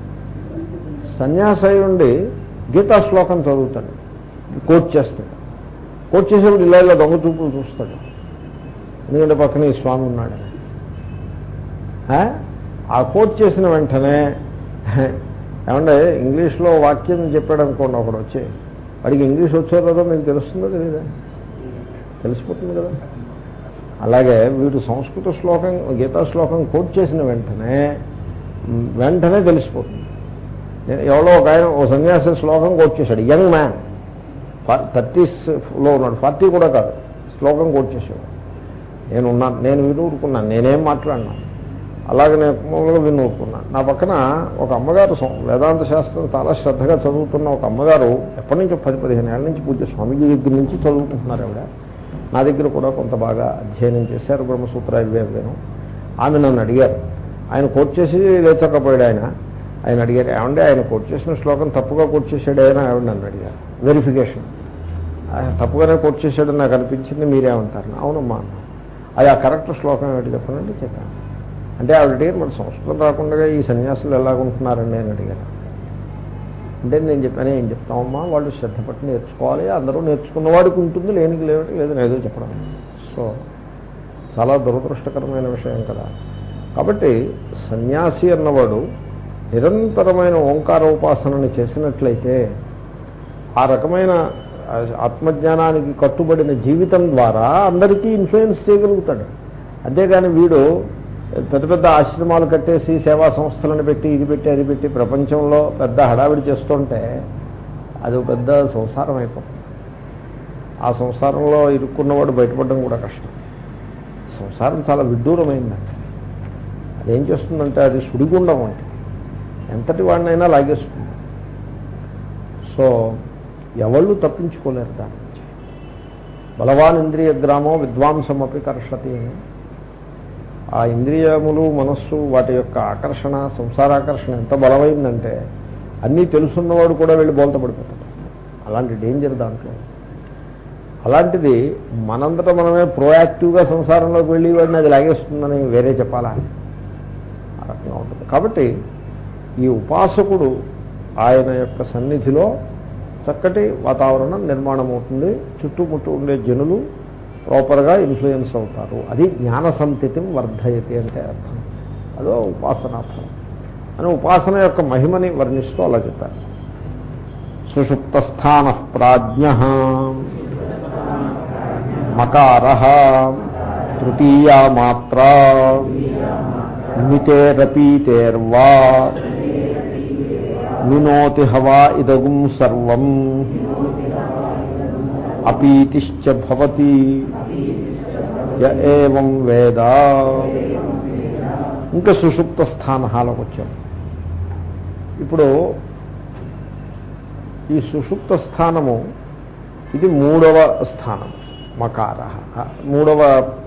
సన్యాసి ఉండి గీతా శ్లోకం చదువుతాడు కోట్ చేస్తాడు. కోట్ చేసేప్పుడు ఇలా ఇలా దొంగ చూపులు చూస్తాడు. ఎందుకంటే పక్కన ఈ స్వామి ఉన్నాడు. ఆ? ఆ కోట్ చేసిన వెంటనే ఏమంటే ఇంగ్లీష్లో వాక్యం చెప్పాడు అనుకోండి ఒకడు వచ్చి. వాడికి ఇంగ్లీష్ వచ్చో కదా మీకు తెలుస్తుందో తెలీదా తెలిసిపోతుంది కదా. అలాగే వీడు సంస్కృత శ్లోకం గీతా శ్లోకం కోట్ చేసిన వెంటనే వెంటనే తెలిసిపోతుంది. ఎవరో ఒక ఆయన ఓ సన్యాసి శ్లోకం కోట్ చేశాడు యంగ్ మ్యాన్. థర్టీస్లో ఉన్నాడు ఫార్టీ కూడా కాదు శ్లోకం కోట్ చేశాడు నేను ఉన్నాను నేను వీడు ఊరుకున్నాను నేనేం మాట్లాడినా. అలాగే నేను మామూలుగా విని ఊరుకున్నాను. నా పక్కన ఒక అమ్మగారు వేదాంత శాస్త్రం చాలా శ్రద్ధగా చదువుతున్న ఒక అమ్మగారు ఎప్పటి నుంచో పది పదిహేను ఏళ్ళ నుంచి పూజ స్వామీజీ దగ్గర నుంచి చదువుకుంటున్నారు ఆవిడ. నా దగ్గర కూడా కొంత బాగా అధ్యయనం చేశారు బ్రహ్మసూత్ర ఇవేను ఆమె నన్ను అడిగారు. ఆయన కోట్ చేసి లేచకపోయాడు ఆయన. ఆయన అడిగారు ఏమంటే ఆయన కోట్ చేసిన శ్లోకం తప్పుగా కోట్ చేశాడు ఆయన ఆవిడ నన్ను అడిగారు. వెరిఫికేషన్ ఆయన తప్పుగానే కోట్ చేశాడని నాకు అనిపించింది మీరేమంటారు? అవునమ్మా అన్నా. అది ఆ కరెక్ట్ శ్లోకం ఏమిటి చెప్పనండి చెప్పాను. అంటే ఆవిడ అడిగారు మరి సంస్కృతం రాకుండా ఈ సన్యాసులు ఎలాగుంటున్నారని నేను అడిగారు. అంటే నేను చెప్పాను ఏం చెప్తామమ్మా వాళ్ళు శ్రద్ధ పట్టి నేర్చుకోవాలి. అందరూ నేర్చుకున్న వాడికి ఉంటుంది లేనికి లేవటి లేదు ఏదో చెప్పడం. సో చాలా దురదృష్టకరమైన విషయం కదా. కాబట్టి సన్యాసి అన్నవాడు నిరంతరమైన ఓంకార ఉపాసనని చేసినట్లయితే ఆ రకమైన ఆత్మజ్ఞానానికి కట్టుబడిన జీవితం ద్వారా అందరికీ ఇన్ఫ్లుయెన్స్ చేయగలుగుతాడు. అంతేగాని వీడు పెద్ద పెద్ద ఆశ్రమాలు కట్టేసి సేవా సంస్థలను పెట్టి ఇది పెట్టి అది పెట్టి ప్రపంచంలో పెద్ద హడావిడి చేస్తుంటే అది ఒక పెద్ద సంసారం అయిపోతుంది. ఆ సంసారంలో ఇరుక్కున్నవాడు బయటపడడం కూడా కష్టం. సంసారం చాలా విడ్డూరమైందండి అదేం చేస్తుందంటే అది సుడిగుండం వంటి ఎంతటి వాడినైనా లాగేస్తుంది. సో ఎవళ్ళు తప్పించుకోలేరు దాని నుంచి. బలవాన్ ఇంద్రియ గ్రామం విద్వాంసమపి కర్షతి అని ఆ ఇంద్రియములు మనస్సు వాటి యొక్క ఆకర్షణ సంసారాకర్షణ ఎంత బలమైందంటే అన్నీ తెలుసున్నవాడు కూడా వెళ్ళి బోల్త పడిపోతాడు అలాంటి డేంజర్ దాంట్లో. అలాంటిది మనంతట మనమే ప్రోయాక్టివ్గా సంసారంలోకి వెళ్ళి వాడిని అది లాగేస్తుందని వేరే చెప్పాలా? ఆ రకంగా ఉంటుంది. కాబట్టి ఈ ఉపాసకుడు ఆయన యొక్క సన్నిధిలో చక్కటి వాతావరణం నిర్మాణం అవుతుంది చుట్టుముట్టు ఉండే జనులు ప్రాపర్గా ఇన్ఫ్లుయెన్స్ అవుతారు. అది జ్ఞాన సంతితం వర్ధయతి అంటే అర్థం. అదో ఉపాసనాఫలం అని ఉపాసన యొక్క మహిమని వర్ణిస్తూ అలా చెప్పారు. సుషుప్తస్థాన ప్రాజ్ఞ మకార తృతీయా మాత్ర మితేరపీతేర్వా మినోతి హవా ఇదగుం సర్వం. అపీతిశ్చ భవతి. య వేద. ఇంకా సుషుప్త స్థానాలకు వచ్చాం ఇప్పుడు ఈ సుషుప్త స్థానము ఇది మూడవ స్థానం మకార మూడవ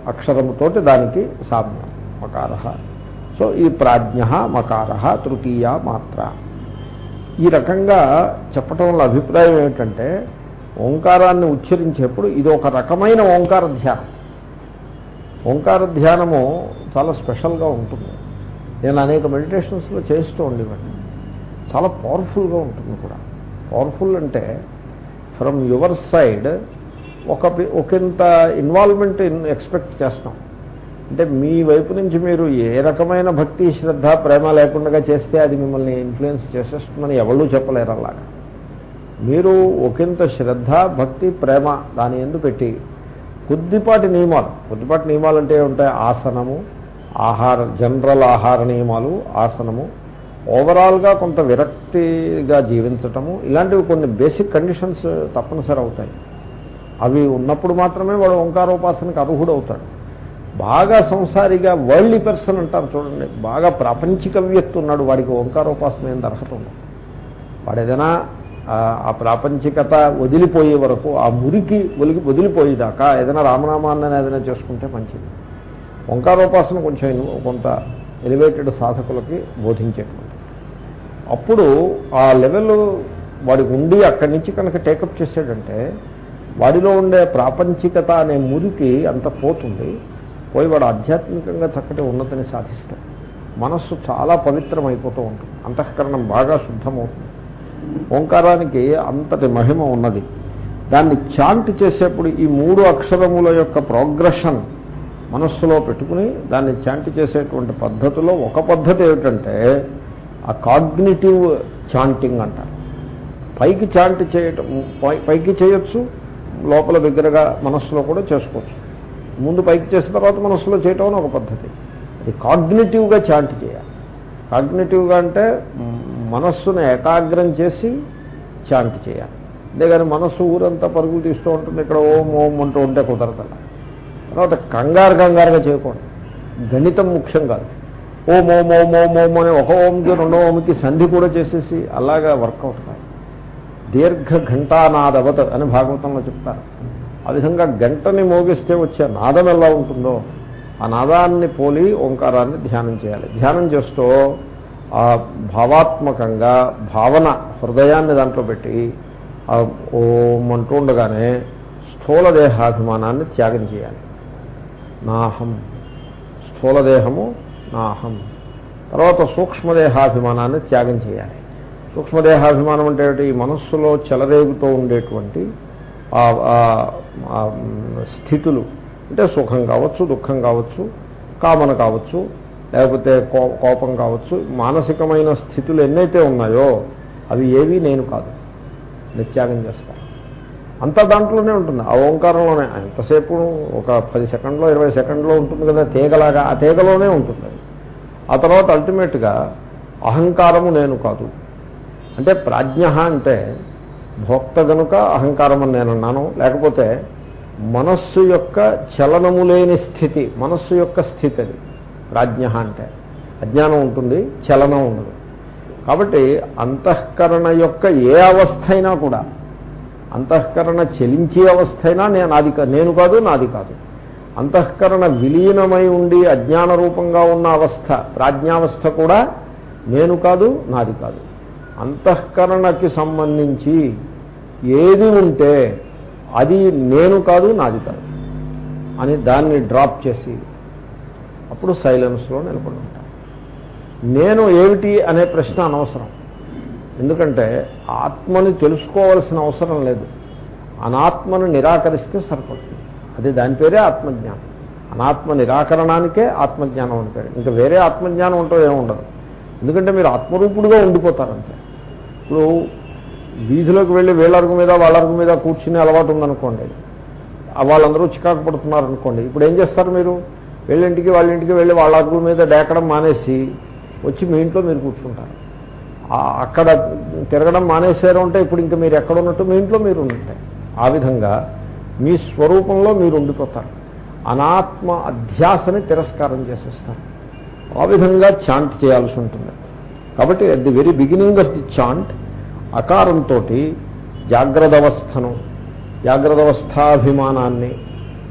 అక్షరముతోటి దానికి సామ్యం మకార సో ఈ ప్రాజ్ఞ మకార తృతీయ మాత్ర. ఈ రకంగా చెప్పటం వల్ల అభిప్రాయం ఏమిటంటే ఓంకారాన్ని ఉచ్చరించేప్పుడు ఇది ఒక రకమైన ఓంకార ధ్యానం. ఓంకార ధ్యానము చాలా స్పెషల్గా ఉంటుంది. నేను అనేక మెడిటేషన్స్లో చేస్తూ ఉండేవాడిని. చాలా పవర్ఫుల్గా ఉంటుంది కూడా. పవర్ఫుల్ అంటే ఫ్రమ్ యువర్ సైడ్ ఒక ఒకంత ఇన్వాల్వ్మెంట్ ఎక్స్పెక్ట్ చేస్తాం. అంటే మీ వైపు నుంచి మీరు ఏ రకమైన భక్తి శ్రద్ధ ప్రేమ లేకుండా చేస్తే అది మిమ్మల్ని ఇన్ఫ్లుయెన్స్ చేసేస్తుందని ఎవరూ చెప్పలేరు అలాగా. మీరు ఒకంత శ్రద్ధ భక్తి ప్రేమ దాని ఎందు పెట్టి కొద్దిపాటి నియమాలు కొద్దిపాటి నియమాలు అంటే ఉంటాయి ఆసనము ఆహార జనరల్ ఆహార నియమాలు ఆసనము ఓవరాల్గా కొంత విరక్తిగా జీవించటము ఇలాంటివి కొన్ని బేసిక్ కండిషన్స్ తప్పనిసరి అవుతాయి. అవి ఉన్నప్పుడు మాత్రమే వాడు ఓంకారోపాసనకు అర్హుడు అవుతాడు బాగా సంసారిగా వరల్డ్ పర్సన్ అంటారు చూడండి. బాగా ప్రాపంచిక వ్యక్తి ఉన్నాడు వాడికి ఓంకారోపాసన ఏం అర్హత ఉంది వాడు ఏదైనా ఆ ప్రాపంచికత వదిలిపోయే వరకు ఆ మురికి వదిలి వదిలిపోయేదాకా ఏదైనా రామనామాన్ని ఏదైనా చేసుకుంటే మంచిది. ఓంకారోపాసన కొంచెం కొంత ఎలివేటెడ్ సాధకులకి బోధించేటువంటి. అప్పుడు ఆ లెవెల్ వాడికి ఉండి అక్కడి నుంచి కనుక టేకప్ చేసాడంటే వాడిలో ఉండే ప్రాపంచికత అనే మురికి అంత పోతుంది పోయి వాడు ఆధ్యాత్మికంగా చక్కటి ఉన్నతిని సాధిస్తాడు. మనస్సు చాలా పవిత్రమైపోతూ ఉంటుంది. అంతఃకరణం బాగా శుద్ధమవుతుంది. ఓంకారానికి అంతటి మహిమ ఉన్నది. దాన్ని చాంట్ చేసేప్పుడు ఈ మూడు అక్షరముల యొక్క ప్రోగ్రెషన్ మనస్సులో పెట్టుకుని దాన్ని చాంట్ చేసేటువంటి పద్ధతిలో ఒక పద్ధతి ఏమిటంటే ఆ కాగ్నిటివ్ చాంటింగ్ అంటారు పైకి చాంట్ చేయటం పైకి చేయొచ్చు లోపల దగ్గరగా మనస్సులో కూడా చేసుకోవచ్చు. ముందు పైకి చేసిన తర్వాత మనస్సులో చేయటం ఒక పద్ధతి. అది కాగ్నిటివ్గా చాంట్ చేయాలి. కాగ్నిటివ్గా అంటే మనస్సును ఏకాగ్రం చేసి చాంట్ చేయాలి. అంతేగాని మనస్సు ఊరంతా పరుగులు తీస్తూ ఉంటుంది ఇక్కడ ఓం ఓం అంటూ ఉంటే కుదరదల తర్వాత కంగారు కంగారుగా చేయకూడదు. గణితం ముఖ్యం కాదు. ఓం ఓం ఓం ఓం ఓం అని ఒక ఓంకి రెండో ఓంకి సంధి కూడా చేసేసి అలాగా వర్కౌట్ కాదు. దీర్ఘ ఘంటానాదవత్ అని భాగవతంలో చెప్తారు. ఆ విధంగా గంటని మోగిస్తే వచ్చే నాదం ఎలా ఉంటుందో ఆ నాదాన్ని పోలి ఓంకారాన్ని ధ్యానం చేయాలి. ధ్యానం చేస్తూ ఆ భావాత్మకంగా భావన హృదయాన్ని దాంట్లో పెట్టి ఓం అంటూ ఉండగానే స్థూల దేహాభిమానాన్ని త్యాగం చేయాలి. నాహం. స్థూలదేహము నాహం. తర్వాత సూక్ష్మదేహాభిమానాన్ని త్యాగం చేయాలి. సూక్ష్మదేహాభిమానం అంటే ఈ మనస్సులో చెలరేగుతూ ఉండేటువంటి స్థితులు. అంటే సుఖం కావచ్చు దుఃఖం కావచ్చు కామన కావచ్చు లేకపోతే కోపం కావచ్చు మానసికమైన స్థితులు ఎన్నైతే ఉన్నాయో అవి ఏవి నేను కాదు. నిత్యాగం చేస్తాను. అంతా దాంట్లోనే ఉంటుంది. ఆ ఓంకారంలోనే ఎంతసేపు ఒక పది సెకండ్లో ఇరవై సెకండ్లో ఉంటుంది కదా తీగలాగా ఆ తీగలోనే ఉంటుంది ఆ తర్వాత అల్టిమేట్గా అహంకారము నేను కాదు. అంటే ప్రాజ్ఞ అంటే భోక్త గనుక అహంకారం అని నేను అన్నాను లేకపోతే మనస్సు యొక్క చలనము లేని స్థితి మనస్సు యొక్క స్థితి అది. ప్రాజ్ఞ అంటే. అజ్ఞానం ఉంటుంది చలనం ఉండదు. కాబట్టి అంతఃకరణ యొక్క ఏ అవస్థ అయినా కూడా అంతఃకరణ చెలించే అవస్థ అయినా నేను నాది కా- నేను కాదు నాది కాదు. అంతఃకరణ విలీనమై ఉండి అజ్ఞాన రూపంగా ఉన్న అవస్థ ప్రాజ్ఞావస్థ కూడా నేను కాదు నాది కాదు. అంతఃకరణకి సంబంధించి ఏది ఉంటే అది నేను కాదు నాది కాదు అని దాన్ని డ్రాప్ చేసి అప్పుడు సైలెన్స్లో నిలబడి ఉంటాను నేను ఏమిటి అనే ప్రశ్న అనవసరం. ఎందుకంటే ఆత్మని తెలుసుకోవాల్సిన అవసరం లేదు. అనాత్మను నిరాకరిస్తే సరిపడుతుంది అది దాని పేరే ఆత్మజ్ఞానం. అనాత్మ నిరాకరణానికే ఆత్మజ్ఞానం అని పేరు. ఇంకా వేరే ఆత్మజ్ఞానం ఉంటో ఏముండదు ఎందుకంటే మీరు ఆత్మరూపుడుగా ఉండిపోతారంతే. ఇప్పుడు వీధిలోకి వెళ్ళి వీళ్ళరుగు మీద వాళ్ళరుగు మీద కూర్చునే అలవాటు ఉందనుకోండి. వాళ్ళందరూ చికాకు పడుతున్నారనుకోండి. ఇప్పుడు ఏం చేస్తారు మీరు? వీళ్ళింటికి వాళ్ళ ఇంటికి వెళ్ళి వాళ్ళ అగ్గు మీద డేకడం మానేసి వచ్చి మీ ఇంట్లో మీరు కూర్చుంటారు. అక్కడ తిరగడం మానేశారు అంటే ఇప్పుడు ఇంకా మీరు ఎక్కడ ఉన్నట్టు మీ ఇంట్లో మీరు ఉండుంటాయి ఆ విధంగా మీ స్వరూపంలో మీరు ఉండిపోతారు. అనాత్మ అధ్యాసని తిరస్కారం చేసేస్తారు. ఆ విధంగా చాంట్ చేయాల్సి ఉంటుంది. కాబట్టి at the very beginning of the chant అకారంతో జాగ్రత్త అవస్థను జాగ్రత్త అవస్థాభిమానాన్ని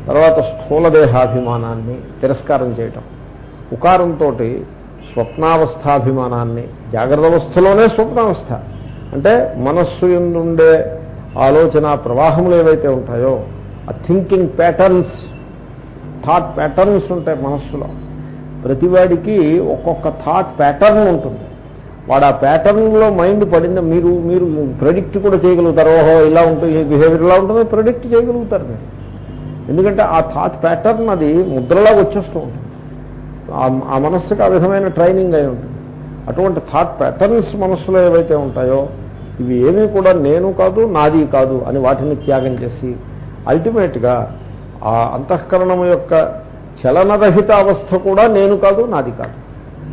తర్వాత స్థూలదేహాభిమానాన్ని తిరస్కారం చేయటం. ఉకారంతో స్వప్నావస్థాభిమానాన్ని జాగ్రత్త అవస్థలోనే స్వప్నావస్థ. అంటే మనస్సు ఎందుండే ఆలోచన ప్రవాహములు ఏవైతే ఉంటాయో ఆ థింకింగ్ ప్యాటర్న్స్ థాట్ ప్యాటర్న్స్ ఉంటాయి మనస్సులో. ప్రతివాడికి ఒక్కొక్క థాట్ ప్యాటర్న్ ఉంటుంది. వాడు ఆ ప్యాటర్న్లో మైండ్ పడింది మీరు మీరు ప్రెడిక్ట్ కూడా చేయగలుగుతారు. ఓహో ఇలా ఉంటుంది బిహేవియర్ ఇలా ఉంటుందో ప్రెడిక్ట్ చేయగలుగుతారు మీరు. ఎందుకంటే ఆ థాట్ ప్యాటర్న్ అది ముద్రలాగా వచ్చేస్తూ ఉంటుంది. ఆ- మనస్సుకి ఆ విధమైన ట్రైనింగ్ అయి ఉంటుంది. అటువంటి థాట్ ప్యాటర్న్స్ మనస్సులో ఏవైతే ఉంటాయో ఇవి ఏమీ కూడా నేను కాదు నాది కాదు అని వాటిని త్యాగం చేసి అల్టిమేట్గా ఆ అంతఃకరణం యొక్క చలనరహిత అవస్థ కూడా నేను కాదు నాది కాదు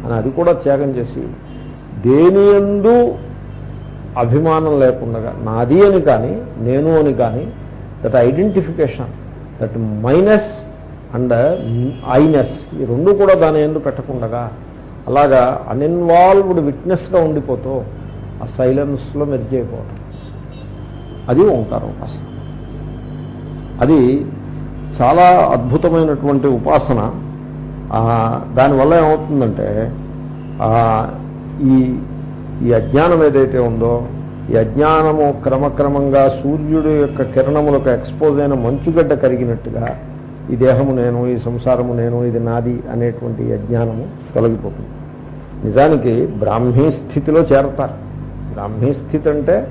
అని అది కూడా త్యాగం చేసి దేని ఎందు అభిమానం లేకుండా నాది అని కానీ నేను అని కానీ that identification that mineness and Iness ఈ రెండు కూడా దాని ఎందు పెట్టకుండగా అలాగా అన్ఇన్వాల్వ్డ్ విట్నెస్గా ఉండిపోతూ ఆ సైలెన్స్లో మెర్జ్ అయిపోవటం అది ఓంకార ఉపాసన. అది చాలా అద్భుతమైనటువంటి ఉపాసన. దానివల్ల ఏమవుతుందంటే ఈ ఈ అజ్ఞానం ఏదైతే ఉందో ఈ అజ్ఞానము క్రమక్రమంగా సూర్యుడు యొక్క కిరణములకు ఎక్స్పోజ్ అయిన మంచుగడ్డ కరిగినట్టుగా ఈ దేహము నేను ఈ సంసారము నేను ఇది నాది అనేటువంటి అజ్ఞానము తొలగిపోతుంది. నిజానికి బ్రాహ్మీ స్థితిలో చేరతారు. బ్రాహ్మీ స్థితి అంటే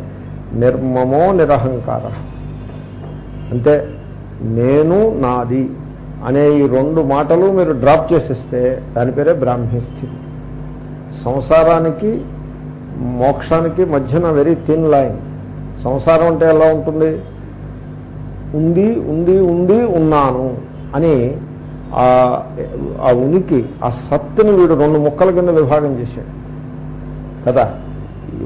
నిర్మమో నిరహంకార. అంటే నేను నాది అనే ఈ రెండు మాటలు మీరు డ్రాప్ చేసేస్తే దాని పేరే బ్రాహ్మీ స్థితి. సంసారానికి మోక్షానికి మధ్యన వెరీ థిన్ లైన్ సంసారం అంటే ఎలా ఉంటుంది? ఉంది ఉంది ఉంది ఉన్నాను అని ఆ ఆ ఉనికి ఆ సత్తుని వీడు రెండు ముక్కల కింద విభాగం చేశాడు. కదా?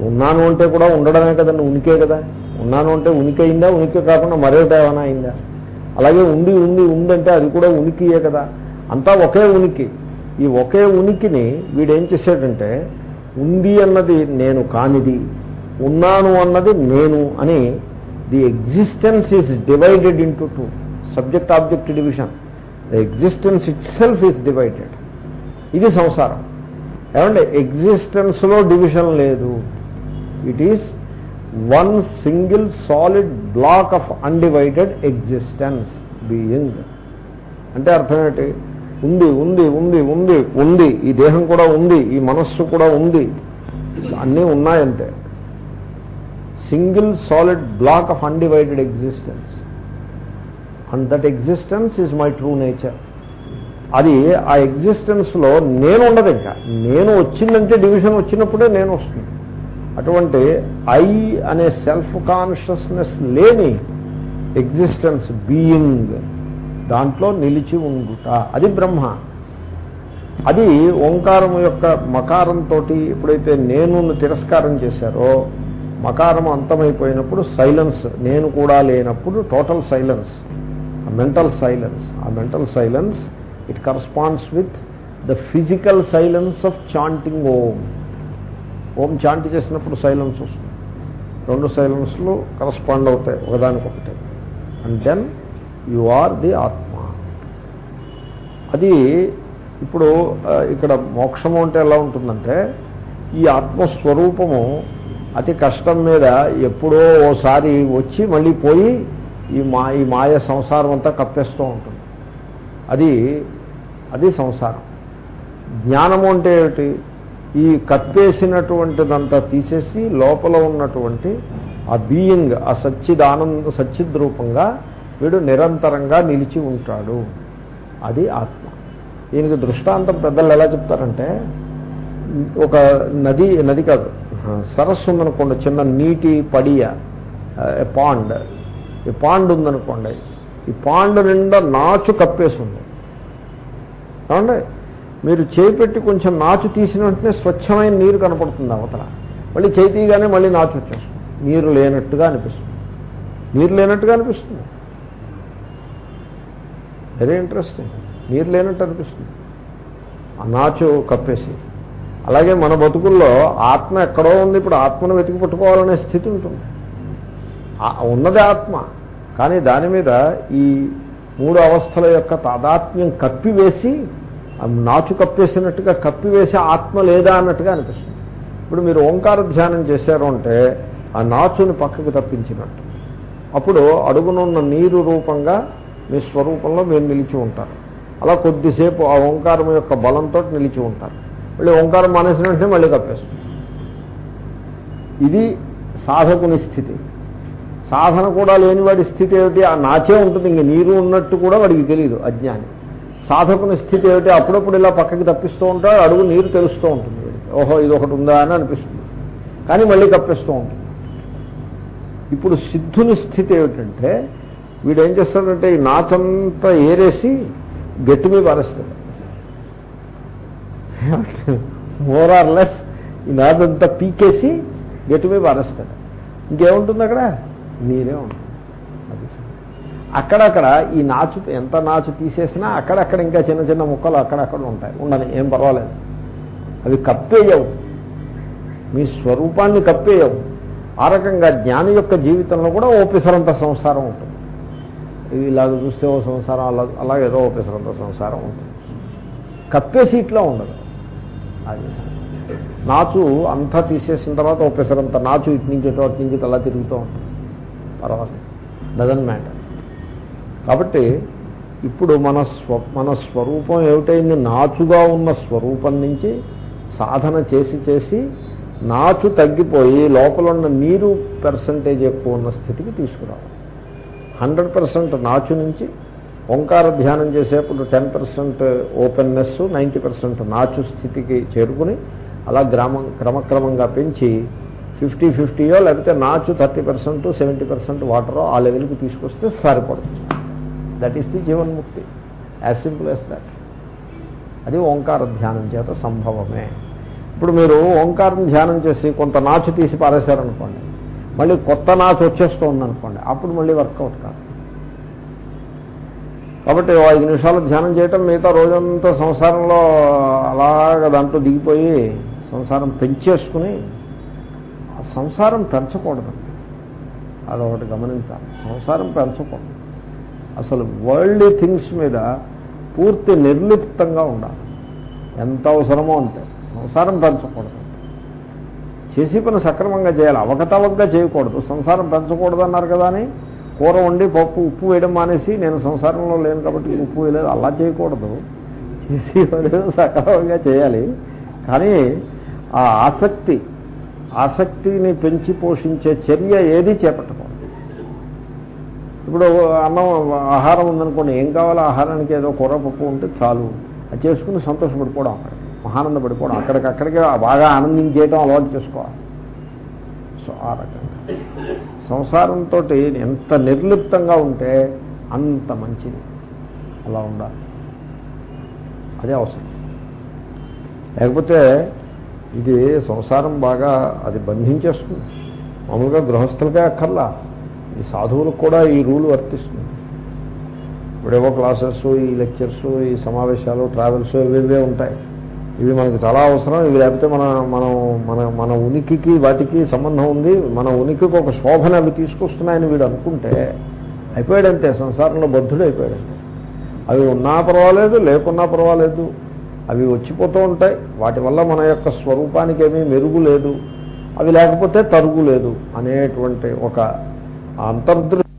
ఉన్నాను అంటే కూడా ఉండడమే కదండి ఉనికే కదా? ఉన్నాను అంటే ఉనికి అయిందా? ఉనికి కాకుండా మరొకటి ఏమైనా అయిందా? అలాగే ఉంది ఉంది ఉందంటే అది కూడా ఉనికియే కదా? అంతా ఒకే ఉనికి. ఈ ఒకే ఉనికిని వీడేం చేశాడంటే ఉంది అన్నది నేను కానిది ఉన్నాను అన్నది నేను అని the existence is divided into two subject object division the existence itself is divided ఇది సంసారం. ఏమంటే ఎగ్జిస్టెన్స్లో డివిజన్ లేదు. It is one single solid block of undivided existence being అంటే అర్థం ఏంటి? ఉంది ఉంది ఉంది ఉంది ఉంది. ఈ దేహం కూడా ఉంది ఈ మనస్సు కూడా ఉంది. అన్నీ ఉన్నాయంటే. Single solid block of undivided existence and that existence is my true nature అది ఆ ఎగ్జిస్టెన్స్లో నేను ఉండదు ఇంకా. నేను వచ్చిందంటే డివిజన్ వచ్చినప్పుడే నేను వస్తుంది. అటువంటి ఐ అనే సెల్ఫ్ కాన్షియస్నెస్ లేని ఎగ్జిస్టెన్స్ బీయింగ్ దాంట్లో నిలిచి ఉండుట. అది బ్రహ్మ. అది ఓంకారం యొక్క మకారంతో ఎప్పుడైతే నేను తిరస్కారం చేశారో మకారం అంతమైపోయినప్పుడు సైలెన్స్ నేను కూడా లేనప్పుడు టోటల్ సైలెన్స్ మెంటల్ సైలెన్స్ ఆ mental silence it corresponds with the physical silence of chanting Om Om chant చేసినప్పుడు సైలెన్స్ వస్తుంది. రెండు సైలెన్స్లు కరస్పాండ్ అవుతాయి ఒకదానికొకటి. And then you are the ఆత్మ. అది ఇప్పుడు ఇక్కడ మోక్షము అంటే ఎలా ఉంటుందంటే ఈ ఆత్మస్వరూపము అతి కష్టం మీద ఎప్పుడో ఓసారి వచ్చి మళ్ళీ పోయి ఈ మా ఈ మాయ సంసారం అంతా కప్పేస్తూ ఉంటుంది. అది అది సంసారం. జ్ఞానము అంటే ఏమిటి? ఈ కప్పేసినటువంటిదంతా తీసేసి లోపల ఉన్నటువంటి ఆ బీయింగ్ ఆ సచ్చిదానంద సచ్చిద్ రూపంగా వీడు నిరంతరంగా నిలిచి ఉంటాడు. అది ఆత్మ. దీనికి దృష్టాంతం పెద్దలు ఎలా చెప్తారంటే ఒక నది నది కాదు సరస్సు ఉందనుకోండి చిన్న నీటి పడియ పాండ్ ఈ పాండ్ ఉందనుకోండి ఈ పాండ్ నిండా నాచు కప్పేసి ఉంది. మీరు చేయి పెట్టి కొంచెం నాచు తీసిన వెంటనే స్వచ్ఛమైన నీరు కనపడుతుంది అవతల. మళ్ళీ చేయి తీయగానే మళ్ళీ నాచు వచ్చేస్తుంది. నీరు లేనట్టుగా అనిపిస్తుంది. నీరు లేనట్టుగా అనిపిస్తుంది. Very interesting. నీరు లేనట్టు అనిపిస్తుంది. ఆ నాచు కప్పేసి. అలాగే మన బతుకుల్లో ఆత్మ ఎక్కడో ఉంది ఇప్పుడు ఆత్మను వెతికి పట్టుకోవాలనే స్థితి ఉంటుంది. ఉన్నది ఉన్నదే ఆత్మ. కానీ దాని మీద ఈ మూడు అవస్థల యొక్క తాదాత్మ్యం కప్పివేసి ఆ నాచు కప్పేసినట్టుగా కప్పివేసి ఆత్మ లేదా అన్నట్టుగా అనిపిస్తుంది. ఇప్పుడు మీరు ఓంకార ధ్యానం చేశారు అంటే ఆ నాచుని పక్కకు తప్పించినట్టు. అప్పుడు అడుగునున్న నీరు రూపంగా మీ స్వరూపంలో మీరు నిలిచి ఉంటారు. అలా కొద్దిసేపు ఆ ఓంకారం యొక్క బలంతో నిలిచి ఉంటారు. మళ్ళీ ఓంకారం మానేసిన వెంటనే మళ్ళీ కప్పేస్తుంది ఇది సాధకుని స్థితి. సాధన కూడా లేనివాడి స్థితి ఏమిటి? ఆ నాచే ఉంటుంది ఇంక నీరు ఉన్నట్టు కూడా వాడికి తెలియదు అజ్ఞాని. సాధకుని స్థితి ఏమిటి? అప్పుడప్పుడు ఇలా పక్కకి తప్పిస్తూ ఉంటాడు అడుగు నీరు తెలుస్తూ ఉంటుంది ఓహో ఇది ఒకటి ఉందా అని అనిపిస్తుంది. కానీ మళ్ళీ కప్పిస్తూ ఉంటుంది. ఇప్పుడు సిద్ధుని స్థితి ఏమిటంటే వీడు ఏం చేస్తాడంటే ఈ నాచంతా ఏరేసి గట్టి మీద పారేస్తాడు. మోర్ ఆర్ లెస్ ఈ నాదంతా పీకేసి గట్టి మీద పారేస్తాడు. ఇంకేముంటుంది అక్కడ? నీరే ఉంటుంది. అక్కడక్కడ ఈ నాచు ఎంత నాచు తీసేసినా అక్కడక్కడ ఇంకా చిన్న చిన్న ముక్కలు అక్కడక్కడ ఉంటాయి. ఉండని ఏం పర్వాలేదు. అవి కప్పేయవు. మీ స్వరూపాన్ని కప్పేయవు. ఆ రకంగా జ్ఞాని యొక్క జీవితంలో కూడా ఓపెసరంత సంసారం ఉంటుంది. ఇవి ఇలాగ చూస్తే ఓ సంసారం అలా అలాగే ఏదో ఓ సంసారం ఉంటుంది. కప్పేసి ఇట్లా ఉండదు. అది నాచు అంతా తీసేసిన తర్వాత ఓ నాచు ఇటు నుంచి ఇటు అటు నుంచి అలా తిరుగుతూ ఉంటుంది. పర్వాలేదు. డజన్ మ్యాటర్ కాబట్టి ఇప్పుడు మన స్వ మన స్వరూపం ఏమిటైంది? నాచుగా ఉన్న స్వరూపం నుంచి సాధన చేసి చేసి నాచు తగ్గిపోయి లోపల ఉన్న నీరు పర్సంటేజ్ ఎక్కువ ఉన్న స్థితికి తీసుకురావాలి. హండ్రెడ్ పర్సెంట్ నాచు నుంచి ఓంకార ధ్యానం చేసేప్పుడు ten percent openness ninety percent నాచు స్థితికి చేరుకుని అలా గ్రామం క్రమక్రమంగా పెంచి ఫిఫ్టీ ఫిఫ్టీయో లేకపోతే నాచు థర్టీ పర్సెంట్ సెవెంటీ పర్సెంట్ వాటరో ఆ లెవెల్కి తీసుకొస్తే సరిపడుతుంది దట్ ఈస్ ది జీవన్ముక్తి. As simple as that. అది ఓంకార ధ్యానం చేత సంభవమే. ఇప్పుడు మీరు ఓంకారం ధ్యానం చేసి కొంత నాచు తీసి పారేశారనుకోండి మళ్ళీ కొత్త నాచు వచ్చేస్తూ ఉందనుకోండి అప్పుడు మళ్ళీ వర్కౌట్ కాదు. కాబట్టి ఐదు నిమిషాలు ధ్యానం చేయటం మిగతా రోజంతా సంసారంలో అలాగ దాంట్లో దిగిపోయి సంసారం పెంచేసుకుని ఆ సంసారం పెంచకూడదు. అదొకటి గమనించాలి. సంసారం పెంచకూడదు. అసలు వరల్డ్ థింగ్స్ మీద పూర్తి నిర్లిప్తంగా ఉండాలి. ఎంత అవసరమో అంతే. సంసారం పెంచకూడదు. చేసి పని సక్రమంగా చేయాలి. అవకతవకగా చేయకూడదు. సంసారం పెంచకూడదు అన్నారు కదా అని కూర వండి పప్పు ఉప్పు వేయడం మానేసి నేను సంసారంలో లేను కాబట్టి ఉప్పు వేయలేదు. అలా చేయకూడదు. చేసి పని సక్రమంగా చేయాలి. కానీ ఆ ఆసక్తి ఆసక్తిని పెంచి పోషించే చర్య ఏది చేపట్టకూడదు. ఇప్పుడు అన్నం ఆహారం ఉందనుకోండి ఏం కావాలో? ఆహారానికి ఏదో కూర పప్పు ఉంటే చాలు. అది చేసుకుని సంతోషపడిపోవడం మహానంద పడిపోవడం అక్కడికక్కడికి బాగా ఆనందించేయటం అలవాటు చేసుకోవాలి సో ఆ రకంగా. సంసారంతో ఎంత నిర్లిప్తంగా ఉంటే అంత మంచిది. అలా ఉండాలి. అదే అవసరం. లేకపోతే ఇది సంసారం బాగా అది బంధించేస్తుంది. మామూలుగా గృహస్థులకే అక్కర్లా. ఈ సాధువులకు కూడా ఈ రూల్ వర్తిస్తుంది. ఇప్పుడేవో క్లాసెస్ ఈ లెక్చర్స్ ఈ సమావేశాలు ట్రావెల్స్ ఇవేవే ఉంటాయి. ఇవి మనకి చాలా అవసరం. ఇవి లేకపోతే మన మనం మన మన ఉనికికి వాటికి సంబంధం ఉంది. మన ఉనికికి ఒక శోభన అవి తీసుకొస్తున్నాయని వీడు అనుకుంటే అయిపోయాడంతే. సంసారంలో బద్ధుడు అయిపోయాడంతే. అవి ఉన్నా పర్వాలేదు లేకున్నా పర్వాలేదు. అవి వచ్చిపోతూ ఉంటాయి. వాటి వల్ల మన యొక్క స్వరూపానికి ఏమీ మెరుగు లేదు. అవి లేకపోతే తరుగు లేదు అనేటువంటి ఒక అంతర్దృష్టి